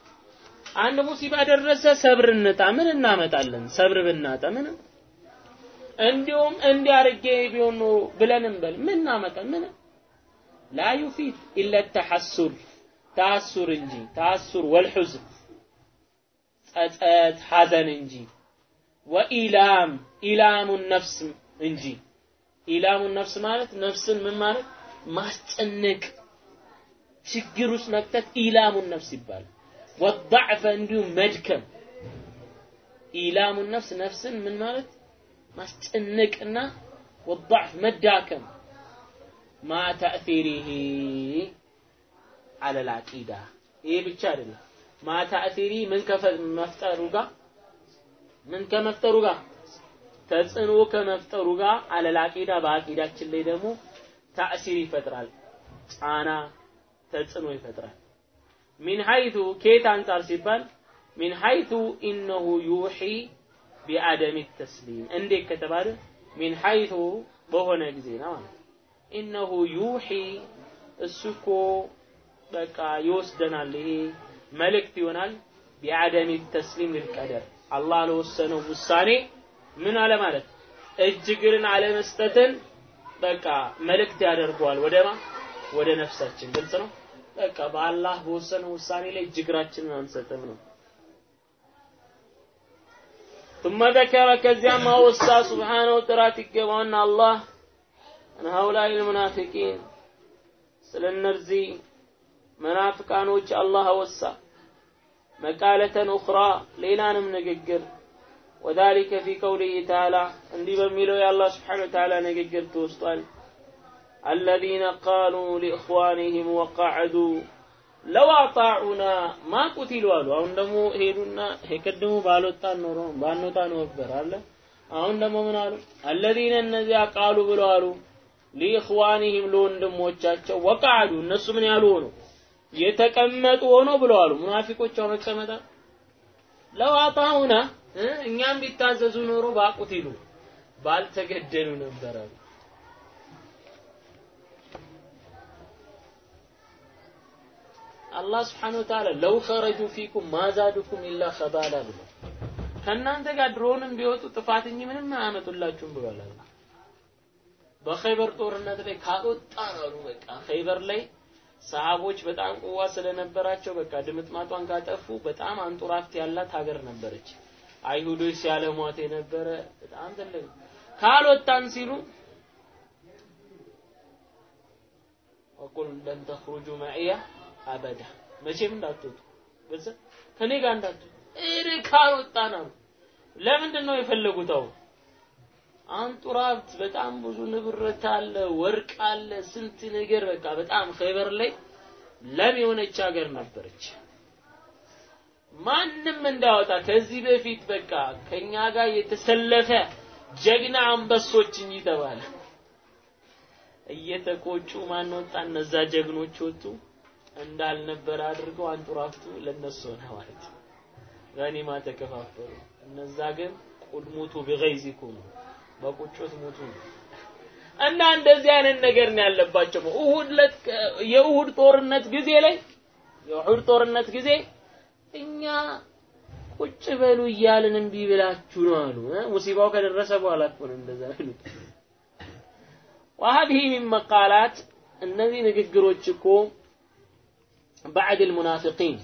አንድ ሙሲባ ደረሰ፣ ሰብር እንጣ ምን እናመጣለን? ሰብር ብናጣ ምንም እንዲሁም እንዲያርጌ ቢሆን ኖሮ ብለን እንበል ምን እናመጣ ምንም ላ ዩፊድ ኢለ ተሐሱር ተሐሱር እንጂ ተሐሱር ወልሑዝን ጸጸት ሐዘን እንጂ ወኢላም ኢላሙ ነፍስ እንጂ። ኢላሙ ነፍስ ማለት ነፍስን ምን ማለት? ማስጨነቅ። ችግር ውስጥ መክተት ኢላሙ ነፍስ ይባላል። ወضعፈ እንዲሁም መድከም። ኢላሙ ነፍስ ነፍስን ምን ማለት ማስጨነቅና ወضعፍ መዳከም ማ ተእሲሪሂ አለ ልዓቂዳ ይሄ ብቻ አይደለም። ማ ተእሲሪ ምን ከመፍጠሩ ጋር? ምን ከመፍጠሩ ጋር? ተጽዕኖ ከመፍጠሩ ጋር አለ ልዓቂዳ በአቂዳችን ላይ ደግሞ ተእሲር ይፈጥራል። ጫና ተጽዕኖ ይፈጥራል። ሚን ሐይቱ ከየት አንጻር ሲባል ሚን ሐይቱ ኢነሁ ዩሒ ቢአደም ተስሊም። እንዴት ከተባለ ሚን ሐይቱ በሆነ ጊዜ ነው ማለት ኢነሁ ዩሒ እሱ በቃ ይወስደናል። ይሄ መልእክት ይሆናል። ቢአደም ተስሊም ልልቀደር አላህ ለወሰነው ውሳኔ ምን አለ ማለት እጅ እግርን አለመስጠትን በቃ መልእክት ያደርገዋል። ወደማ ወደ ነፍሳችን። ግልጽ ነው? በቃ በአላህ በወሰነው ውሳኔ ላይ እጅ አንሰጥም ነው ثم ذكر كزيان ما وصى سبحانه وتراتك وأن الله أن هؤلاء المنافقين سلنرزي منافقان وجه الله وصى مقالة أخرى ليلان من نججر وذلك في قوله تعالى اندي بميلو يا الله سبحانه وتعالى نججر توسطان الذين قالوا لإخوانهم وقعدوا ለው አጣዑና ማ ቁቲሉ አሉ። አሁን ደግሞ ሄዱና የቀድሞ ባልወጣን ኖሮ ባንወጣ ነበር አለ። አሁን ደግሞ ምን አሉ? አለዚነ እነዚያ ቃሉ ብለው አሉ ሊኢኽዋኒሂም ለወንድሞቻቸው ወቃዱ እነሱ ምን ያሉ ሆኑ የተቀመጡ ሆኖ ብለው አሉ። ሙናፊቆች አሁን መቀመጣ ለው አጣዑና እኛም ቢታዘዙ ኖሮ ባቁቲሉ ባልተገደሉ ነበር አሉ። አላህ ስብሓነሁ ወተዓላ ለው ኸረጁ ፊኩም ማዛዱኩም ኢላ ኸባላ ብሎ ከእናንተ ጋር ድሮንም ቢወጡ ጥፋት እንጂ ምንም አያመጡላችሁም ብሏል አላህ። በኸይበር ጦርነት ላይ ካልወጣን አሉ በቃ ኸይበር ላይ ሰሃቦች በጣም ቁዋ ስለነበራቸው በቃ ድምጥማጧን ካጠፉ በጣም አንጡራፍት ያላት ሀገር ነበረች። አይሁዶች ሲያለሟት የነበረ በጣም ትልቅ ካልወጣን ሲሉ ወቁል ለን ተኽሩጁ መዕያ አበዳ። መቼም እንዳትወጡ ግልጽ ከኔ ጋር እንዳትወጡ። እኔ ካልወጣን አሉ። ለምንድን ነው የፈለጉት አሁን? በጣም ብዙ ንብረት አለ ወርቅ አለ ስንት ነገር በቃ በጣም ኸይበር ላይ ለም የሆነች ሀገር ነበረች። ማንም እንዳወጣ ከዚህ በፊት በቃ ከኛ ጋር የተሰለፈ ጀግና አንበሶች እንጂ ተባለ እየተቆጩ ማን ወጣ? እነዛ ጀግኖች ወጡ እንዳልነበረ አድርገው አንጡራፍቱ ለነሱ ሆነ ማለት ገኒማ ተከፋፈሉ እነዛ ግን ቁል ሙቱ ቢገይዚኩም በቁጭት ሙቱ እና እንደዚህ አይነት ነገር ነው ያለባቸው እሁድ ለት የእሁድ ጦርነት ጊዜ ላይ የእሁድ ጦርነት ጊዜ እኛ ቁጭ በሉ እያልን እምቢ ብላችሁ ነው አሉ ሙሲባው ከደረሰ በኋላ እኮ ነው እንደዛ ያሉት وهذه من مقالات እነዚህ ንግግሮች እኮ ባዕድ ልሙናፊቂን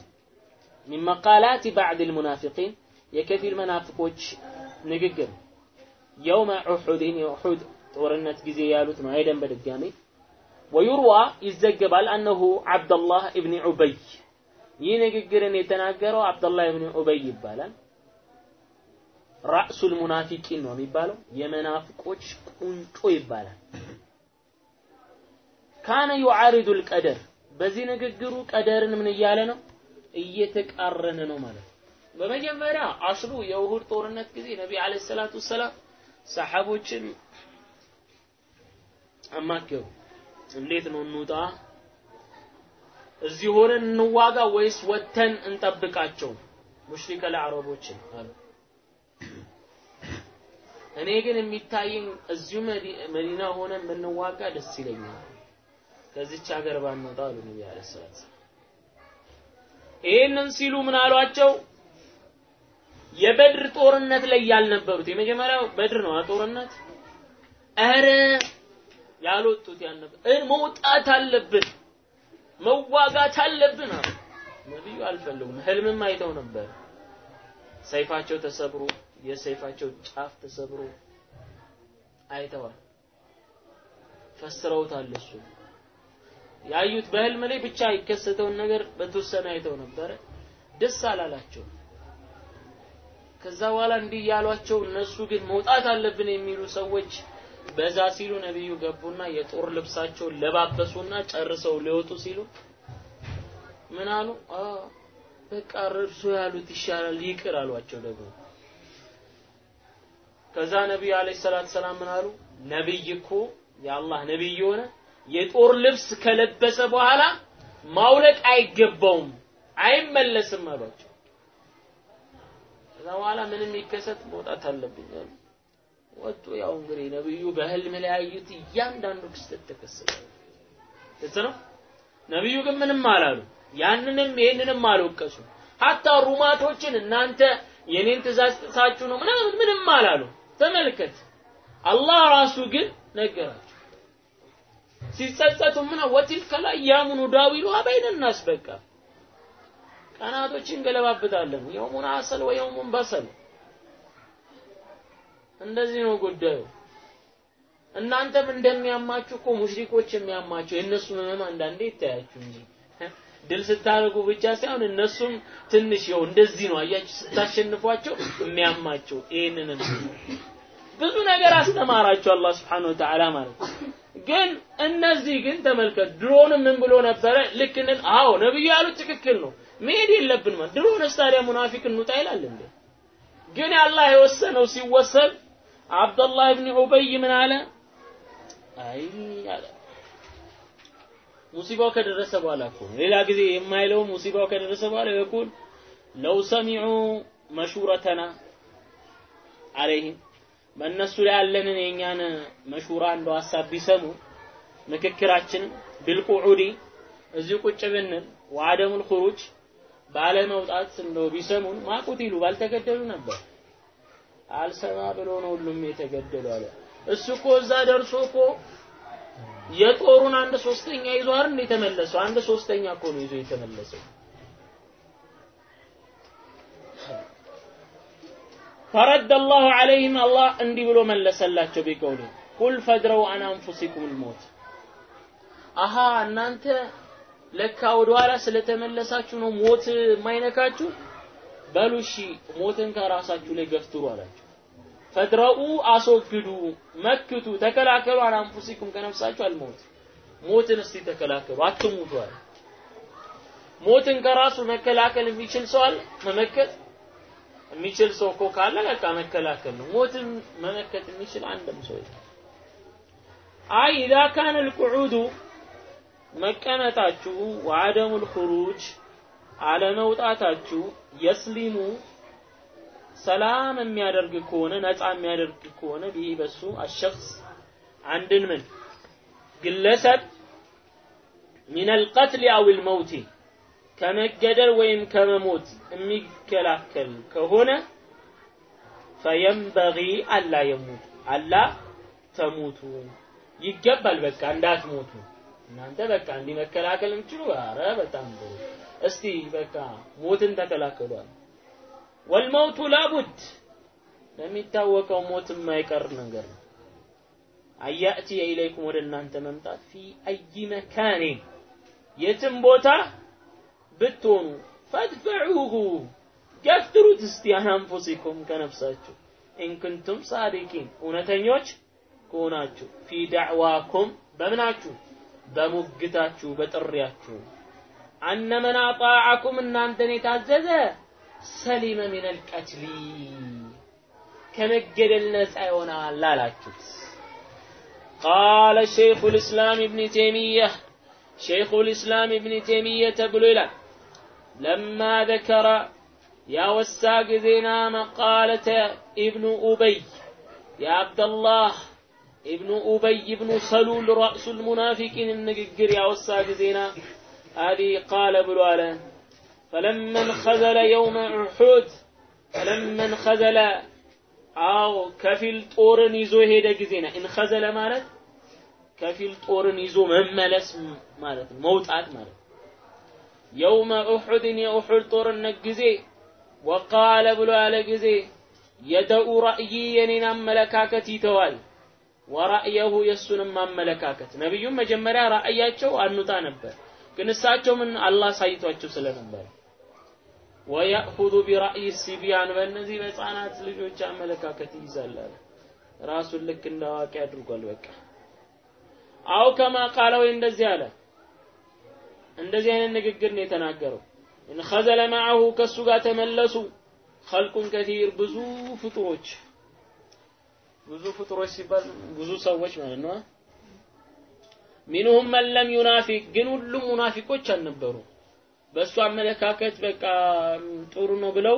ሚን መቃላት ባዕድ ልሙናፊቂን የከፊል መናፍቆች ንግግር የውመ ዑሑድን የኡሑድ ጦርነት ጊዜ ያሉት ነው አይደን በድጋሚ? ወዩርዋ ይዘገባል አነሁ አብደላህ እብኒ ዑበይ ይህ ንግግርን የተናገረው አብደላህ እብኒ ዑበይ ይባላል። ራእሱል ሙናፊቂን ነው የሚባለው። የመናፍቆች ቁንጮ ይባላል። ካነ ዩዓሪዱል ቀደር በዚህ ንግግሩ ቀደርን ምን እያለ ነው? እየተቃረነ ነው ማለት ነው። በመጀመሪያ አስሉ የውሁድ ጦርነት ጊዜ ነቢ አለ ሰላቱ ሰላም ሰሓቦችን አማከሩ። እንዴት ነው እንውጣ? እዚህ ሆነን እንዋጋ ወይስ ወተን እንጠብቃቸው? ሙሽሪከ ለአረቦችን አሉ። እኔ ግን የሚታየኝ እዚሁ መዲና ሆነን ብንዋጋ ደስ ይለኛል ከዚች ሀገር ባንወጣ አሉ ነቢ አለ ሰላት ይህንን ሲሉ ምን አሏቸው? የበድር ጦርነት ላይ ያልነበሩት የመጀመሪያው በድር ነው ጦርነት? አረ ያልወጡት ያልነበር መውጣት አለብን መዋጋት አለብን አሉ። ነቢዩ አልፈለጉም። ህልምም አይተው ነበር። ሰይፋቸው ተሰብሮ የሰይፋቸው ጫፍ ተሰብሮ አይተዋል። ፈስረውታል እሱ ያዩት በህልም ላይ ብቻ የከሰተውን ነገር በተወሰነ አይተው ነበረ ደስ አላላቸው ከዛ በኋላ እንዲህ እያሏቸው እነሱ ግን መውጣት አለብን የሚሉ ሰዎች በዛ ሲሉ ነቢዩ ገቡና የጦር ልብሳቸውን ለባበሱና ጨርሰው ሊወጡ ሲሉ ምን አሉ? በቃ እርሱ ያሉት ይሻላል ይቅር አሏቸው ደግሞ ከዛ ነቢዩ አለይሂ ሰላቱ ሰላም ምን አሉ? ነብይ እኮ የአላህ ነብይ የሆነ የጦር ልብስ ከለበሰ በኋላ ማውለቅ አይገባውም አይመለስም አሏቸው። ከዛ በኋላ ምንም ይከሰት መውጣት አለብኝ ወጡ። ያው እንግዲህ ነብዩ በህልም ላይ ያዩት እያንዳንዱ ክስተት ተከሰተ። ግልጽ ነው። ነብዩ ግን ምንም አላሉ። ያንንም ይሄንንም አልወቀሱ። ሀታ ሩማቶችን እናንተ የኔን ትእዛዝ ጥሳችሁ ነው ምንም አላሉ። ተመልከት አላህ ራሱ ግን ነገራቸው። ሲጸጸቱ ምን ወቲልከ ለአያሙ ኑዳዊሉሃ በይነ ናስ በቃ። ቀናቶችን ገለባብጣለን። የውሙን አሰል ወየውሙን በሰል። እንደዚህ ነው ጉዳዩ። እናንተም እንደሚያማችሁ እኮ ሙሽሪኮች የሚያማቸው የእነሱም ህመም አንዳንዴ ይታያችሁ እንጂ። ድል ስታደርጉ ብቻ ሳይሆን እነሱም ትንሽ ይኸው እንደዚህ ነው። አያችሁ፣ ስታሸንፏቸው የሚያማቸው ይህንን ብዙ ነገር አስተማራቸው አላህ ስብሐነሁ ወተዓላ ማለት ነው። ግን እነዚህ ግን ተመልከት፣ ድሮንም ምን ብሎ ነበረ? ልክ እንን አዎ ነብዩ ያሉት ትክክል ነው፣ መሄድ የለብን ማለት ድሮንስ ታዲያ ሙናፊቅ እንውጣ ይላል እንዴ? ግን አላህ የወሰነው ሲወሰን አብደላህ ብን ኡበይ ምን አለ? አይ አለ ሙሲባው ከደረሰ በኋላ እኮ ሌላ ጊዜ የማይለው ሙሲባው ከደረሰ በኋላ ይቁል ለው ሰሚዑ መሹረተና አለይህም በእነሱ ላይ ያለንን የእኛን መሹራ እንደው ሀሳብ ቢሰሙ ምክክራችን ቢልቁዑዲ እዚሁ ቁጭ ብንል ወአደሙል ኹሩጅ ባለመውጣት እንደው ቢሰሙን ማቁቲሉ ባልተገደሉ ነበር። አልሰማ ብሎ ነው ሁሉም የተገደሉ አለ። እሱ እኮ እዛ ደርሶ እኮ የጦሩን አንድ ሶስተኛ ይዞ አይደል የተመለሰው? አንድ ሶስተኛ እኮ ነው ይዞ የተመለሰው። ፈረደ አላሁ ዐለይሂም አላህ እንዲህ ብሎ መለሰላቸው ቢቀውሉ ቁል ፈድረው አን አንፉሲኩም ልሞት። አሃ እናንተ ለካ ወደ ኋላ ስለተመለሳችሁ ነው ሞት የማይነካችሁ? በሉ እሺ ሞትን ከራሳችሁ ላይ ገፍትሩ አላቸው። ፈድረኡ አስወግዱ መክቱ ተከላከሉ አን አንፉሲኩም ከነፍሳችሁ አልሞት። ሞትን እስቲ ተከላከሉ አትሙቱ አለ። ሞትን ከራሱ መከላከል የሚችል ሰው አለ? መመከት የሚችል ሰው እኮ ካለ በቃ መከላከል ነው። ሞትን መመከት የሚችል አንድም ሰው አይ ኢዛ ካነ ልቁዑዱ መቀመጣችሁ ወአደሙ ልኹሩጅ አለመውጣታችሁ የስሊሙ ሰላም የሚያደርግ ከሆነ ነፃ የሚያደርግ ከሆነ ቢህ በሱ አሸክስ አንድን ምን ግለሰብ ሚን አልቀትል አው ልመውቲ ከመገደል ወይም ከመሞት የሚከላከል ከሆነ ፈየንበጊ አላ የሙት አላ ተሙቱ። ይገባል በቃ እንዳትሞቱ። እናንተ በቃ እንዲህ መከላከል የምትችሉ አረ በጣም ጥሩ። እስቲ በቃ ሞትን ተከላከሏል። ወልመውቱ ላቡድ ለሚታወቀው ሞት የማይቀር ነገር ነው። አያእቲ ኢለይኩም ወደ እናንተ መምጣት ፊ አይ መካኔ የትም ቦታ ብትሆኑ ፈድፈዑሁ ገፍትሩት እስቲ አንፉሲኩም ከነፍሳችሁ። ኢንኩንቱም ሳዲቂን እውነተኞች ከሆናችሁ ፊ ዳዕዋኩም በምናችሁ በሙግታችሁ በጥሪያችሁ። አነ መን አጣዓኩም እናንተን የታዘዘ ሰሊመ ሚነል ቀትሊ ከመገደል ነፃ ይሆናል አላችሁት ቃለ ሸይኹ ልእስላም እብን ተይሚያ ሸይኹ ልእስላም እብን ተይሚየተ ብሎ ይላል ለማ ذكر ያወሳ ጊዜና መቃለተ ኢብኑ ኡበይ የአብደላህ ابن أبي بن سلول رأس المنافقين النقر يا وسا جزينا هذه قال بلوالا فلما انخذل يوم أحد فلما انخذل أو كفل طورن يزو هيدا جزينا انخذل مالت كفل طورن يزو مملس مالت موتعت مالت የውመ ኡሑድን የኡሑድ ጦርነት ጊዜ ወቃለ ብሎ ያለ ጊዜ የደኡ ራእይ የኔን አመለካከት ይተዋል ወራእየሁ የእሱንም አመለካከት ነቢዩም መጀመሪያ ራእያቸው አኑታ ነበር ግን እሳቸው ምን አላህ አሳይቷቸው ስለነበረ ወያእኹዙ ቢራእይ ሲቢያን በእነዚህ በህፃናት ልጆች አመለካከት ይይዛል ራሱን ልክ እንደ አዋቂ አድርጓል በቃ አው ከማ ቃለ ወይ እንደዚህ አለ እንደዚህ አይነት ንግግር ነው የተናገረው። እንኸዘለ ማዐሁ ከእሱ ጋር ተመለሱ ኸልቁን ከቲር ብዙ ፍጡሮች ብዙ ፍጡሮች ሲባል ብዙ ሰዎች ማለት ነው። ሚንሁም መን ዩናፊቅ ግን ሁሉም ሙናፊቆች አልነበሩ። በእሱ አመለካከት በቃ ጥሩ ነው ብለው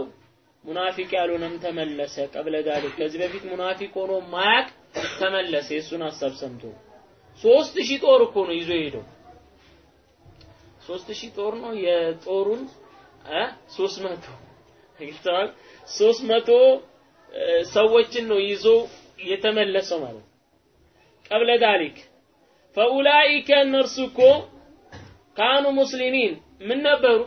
ሙናፊቅ ያልሆነም ተመለሰ። ቀብለ ዳሊክ ከዚህ በፊት ሙናፊቅ ሆኖ ማያቅ ተመለሰ። የእሱን ሀሳብ ሰምቶ ሶስት ሺህ ጦር እኮ ነው ይዞ የሄደው። ሶስት ሺህ ጦር ነው የጦሩን እ ሶስት መቶ (laughs) ይስተዋል ሶስት መቶ ሰዎችን ነው ይዞ የተመለሰው ማለት ቀብለ ዳሊክ ፈኡላኢከ እነርሱ እኮ ካኑ ሙስሊሚን ምን ነበሩ?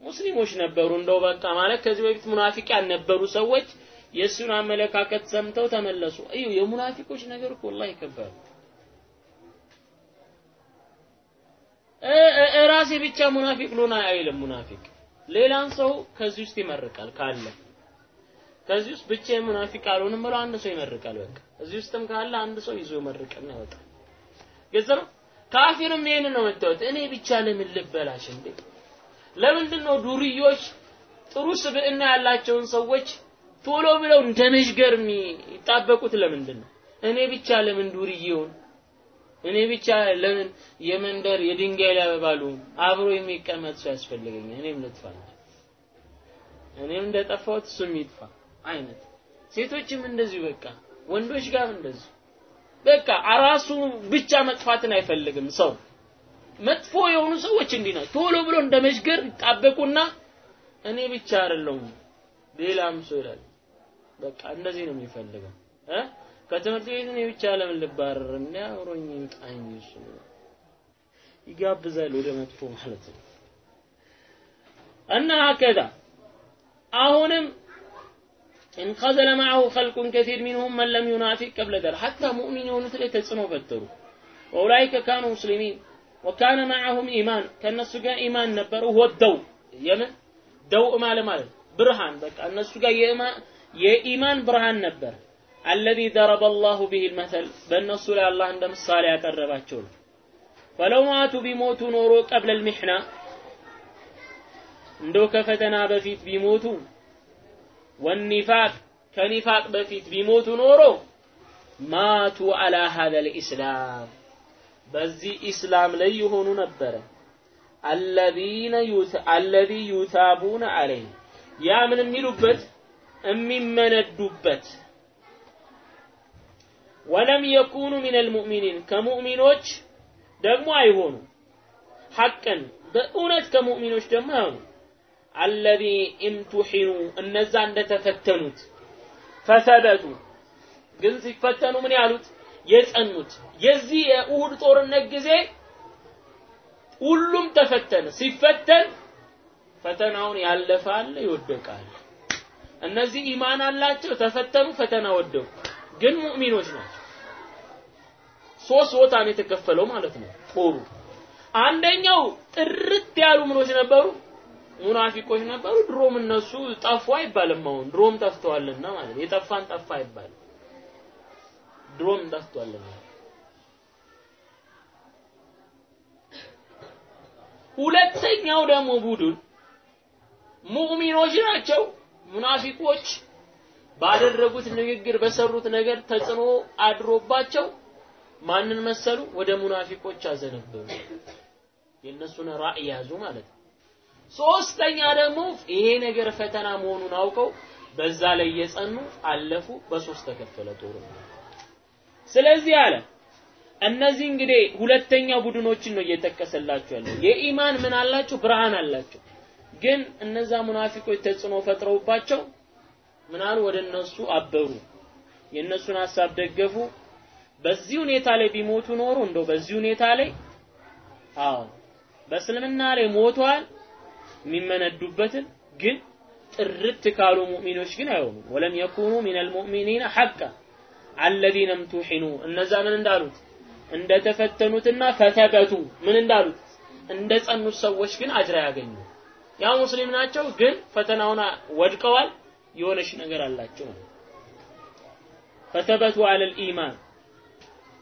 ሙስሊሞች ነበሩ። እንደው በቃ ማለት ከዚህ በፊት ሙናፊቅ ያልነበሩ ሰዎች የእሱን አመለካከት ሰምተው ተመለሱ። እዩ የሙናፊቆች ነገር እኮ ወላሂ ከባድ ራሴ ብቻ ሙናፊቅ ሎና አይልም። ሙናፊቅ ሌላን ሰው ከዚህ ውስጥ ይመርቃል ካለ ከዚህ ውስጥ ብቻ ሙናፊቅ አልሆንም ብሎ አንድ ሰው ይመርቃል። በቃ እዚህ ውስጥም ካለ አንድ ሰው ይዞ ይመርቅና ያወጣል። ግልጽ ነው። ካፊርም ይሄንን ነው የምታዩት። እኔ ብቻ ለምን ልበላሽ እንዴ? ለምንድን ነው ዱርዮች ጥሩ ስብዕና ያላቸውን ሰዎች ቶሎ ብለው እንደ መሽገር የሚጣበቁት ለምንድን ነው? እኔ ብቻ ለምን ዱርዬውን እኔ ብቻ ለምን የመንደር የድንጋይ ላይ አበባሉ አብሮ የሚቀመጥ ሰው ያስፈልገኛል? እኔም ልጥፋ እኔም እንደጠፋሁት እሱም ይጥፋ አይነት። ሴቶችም እንደዚሁ በቃ ወንዶች ጋር እንደዚሁ። በቃ ራሱ ብቻ መጥፋትን አይፈልግም ሰው። መጥፎ የሆኑ ሰዎች እንዲህ ናቸው። ቶሎ ብሎ እንደ መሽገር ይጣበቁና እኔ ብቻ አይደለሁም። ሌላም ሰው ይላል። በቃ እንደዚህ ነው የሚፈልገው። እ ከትምህርት ቤት እኔ ብቻ ለምን ልባረር? እና አብሮኝ ይምጣኝ እሱ ይጋብዛል ወደ መጥፎ ማለት ነው። እና ሀከዛ አሁንም እንቀዘለ ማዐሁ ኸልቁን ከሲር ሚንሁም መን ለም ዩናፊቅ ቀብለ ዳል ሐታ ሙእሚን የሆኑት ላይ ተጽዕኖ ፈጠሩ። ወኡላይከ ካኑ ሙስሊሚን ወካነ ማዐሁም ኢማን ከእነሱ ጋር ኢማን ነበረ። ወደው የምን ደው ማለ ማለት ብርሃን በቃ እነሱ ጋር የኢማን ብርሃን ነበር። አለዚ ደረበ አላሁ ቢሂ ልመተል በእነሱ ላይ አላህ እንደ ምሳሌ ያቀረባቸው ነው። ወለው ማቱ ቢሞቱ ኖሮ ቀብለ ልሚሕና እንደው ከፈተና በፊት ቢሞቱ ወኒፋቅ ከኒፋቅ በፊት ቢሞቱ ኖሮ ማቱ አላ ሀዘ ልኢስላም በዚህ ኢስላም ላይ የሆኑ ነበረ። አለዚነ አለዚ ዩታቡነ አለይህ ያ ምን የሚሉበት የሚመነዱበት ወለም የኩኑ ሚን አልሙእሚኒን ከሙእሚኖች ደግሞ አይሆኑ። ሐቅን በእውነት ከሙእሚኖች ደግሞ አይሆኑ። አለዚ ኢምቱሒኑ እነዛ እንደተፈተኑት ፈሰበቱ ግን ሲፈተኑ ምን ያሉት? የጸኑት። የዚህ የኡሁድ ጦርነት ጊዜ ሁሉም ተፈተነ። ሲፈተን ፈተናውን አለ ይወደቃል። እነዚህ ኢማን አላቸው ተፈተኑ ፈተና ወደቁ። ግን ሙእሚኖች ናቸው ሶስት ቦታ ነው የተከፈለው ማለት ነው። ጦሩ አንደኛው ጥርት ያሉ ምኖች ነበሩ። ሙናፊቆች ነበሩ። ድሮም እነሱ ጠፉ አይባልም አሁን። ድሮም ጠፍተዋልና ማለት የጠፋን ጠፋ አይባልም። ድሮም ጠፍቷልና ሁለተኛው ደግሞ ቡድን ሙእሚኖች ናቸው። ሙናፊቆች ባደረጉት ንግግር በሰሩት ነገር ተጽዕኖ አድሮባቸው ማንን መሰሉ? ወደ ሙናፊቆች አዘነበሉ። የእነሱን ራእይ ያዙ ማለት ነው። ሶስተኛ ደግሞ ይሄ ነገር ፈተና መሆኑን አውቀው በዛ ላይ የጸኑ አለፉ በሶስት ተከፈለ ጦሩ። ስለዚህ አለ እነዚህ እንግዲህ ሁለተኛ ቡድኖችን ነው እየጠቀሰላችሁ ያለው። የኢማን ምን አላቸው ብርሃን አላቸው ግን እነዛ ሙናፊቆች ተጽዕኖ ፈጥረውባቸው ምናሉ ወደ እነሱ አበሩ። የእነሱን ሀሳብ ደገፉ በዚህ ሁኔታ ላይ ቢሞቱ ኖሮ እንደው በዚህ ሁኔታ ላይ አዎ በእስልምና ላይ ሞተዋል የሚመነዱበትን ግን ጥርት ካሉ ሙእሚኖች ግን አይሆኑም። ወለም የኩኑ ሚን አልሙእሚኒን ሐቃ አለዚነ እምቱሒኑ። እነዛ ምን እንዳሉት? እንደተፈተኑትና ፈተበቱ ምን እንዳሉት? እንደ ጸኑት ሰዎች ግን አጅር ያገኙ ያው ሙስሊም ናቸው ግን ፈተናውን ወድቀዋል። የሆነች ነገር አላቸው ፈተበቱ አለል ኢማን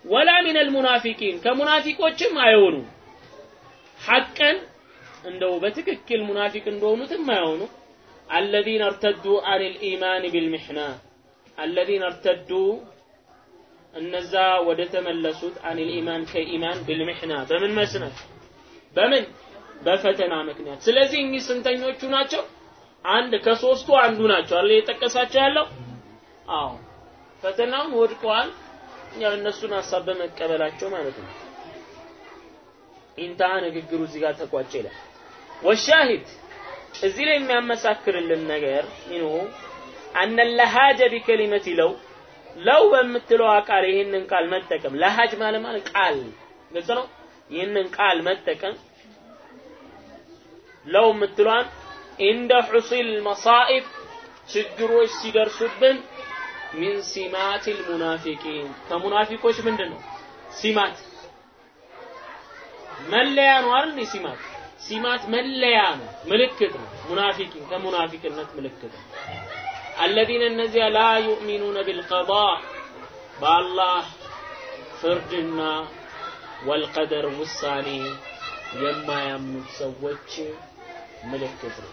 ወላ ሚን አልሙናፊቂን ከሙናፊቆችም አይሆኑ ሐቀን እንደው በትክክል ሙናፊቅ እንደሆኑትም አይሆኑ። አለዚነ እርተዱ አን ልኢማን ቢልሚሕና አለዚነ እርተዱ እነዛ ወደ ተመለሱት አን ልኢማን ከኢማን ቢልሚሕና በምን መስነት? በምን? በፈተና ምክንያት። ስለዚህ እኚህ ስንተኞቹ ናቸው? አንድ ከሶስቱ አንዱ ናቸው። አለ የጠቀሳቸው ያለው? አዎ። ፈተናውን ወድቀዋል ያው እነሱን ሀሳብ በመቀበላቸው ማለት ነው። ኢንተሃ ንግግሩ እዚህ ጋር ተቋጨ ይላል። ወሻሂድ እዚህ ላይ የሚያመሳክርልን ነገር ሚንሁ አነ ለሃጀ ቢከሊመቲ ለው ለው በምትለው ቃል ይህንን ቃል መጠቀም ለሃጅ ማለት ማለት ቃል ግልጽ ነው? ይህንን ቃል መጠቀም ለው የምትሏን እንደ ሑሲል መሳኢብ ችግሮች ሲደርሱብን ሚን ሲማት ልሙናፊቂን ከሙናፊቆች ምንድን ነው ሲማት መለያ ነው አይደል ሲማት ሲማት መለያ ነው ምልክት ነው ሙናፊቂን ከሙናፊቅነት ምልክት ነው አለዚነ እነዚያ ላ ዩእሚኑነ ቢልቀዳ በአላህ ፍርድና ወልቀደር ውሳኔ የማያምኑት ሰዎች ምልክት ነው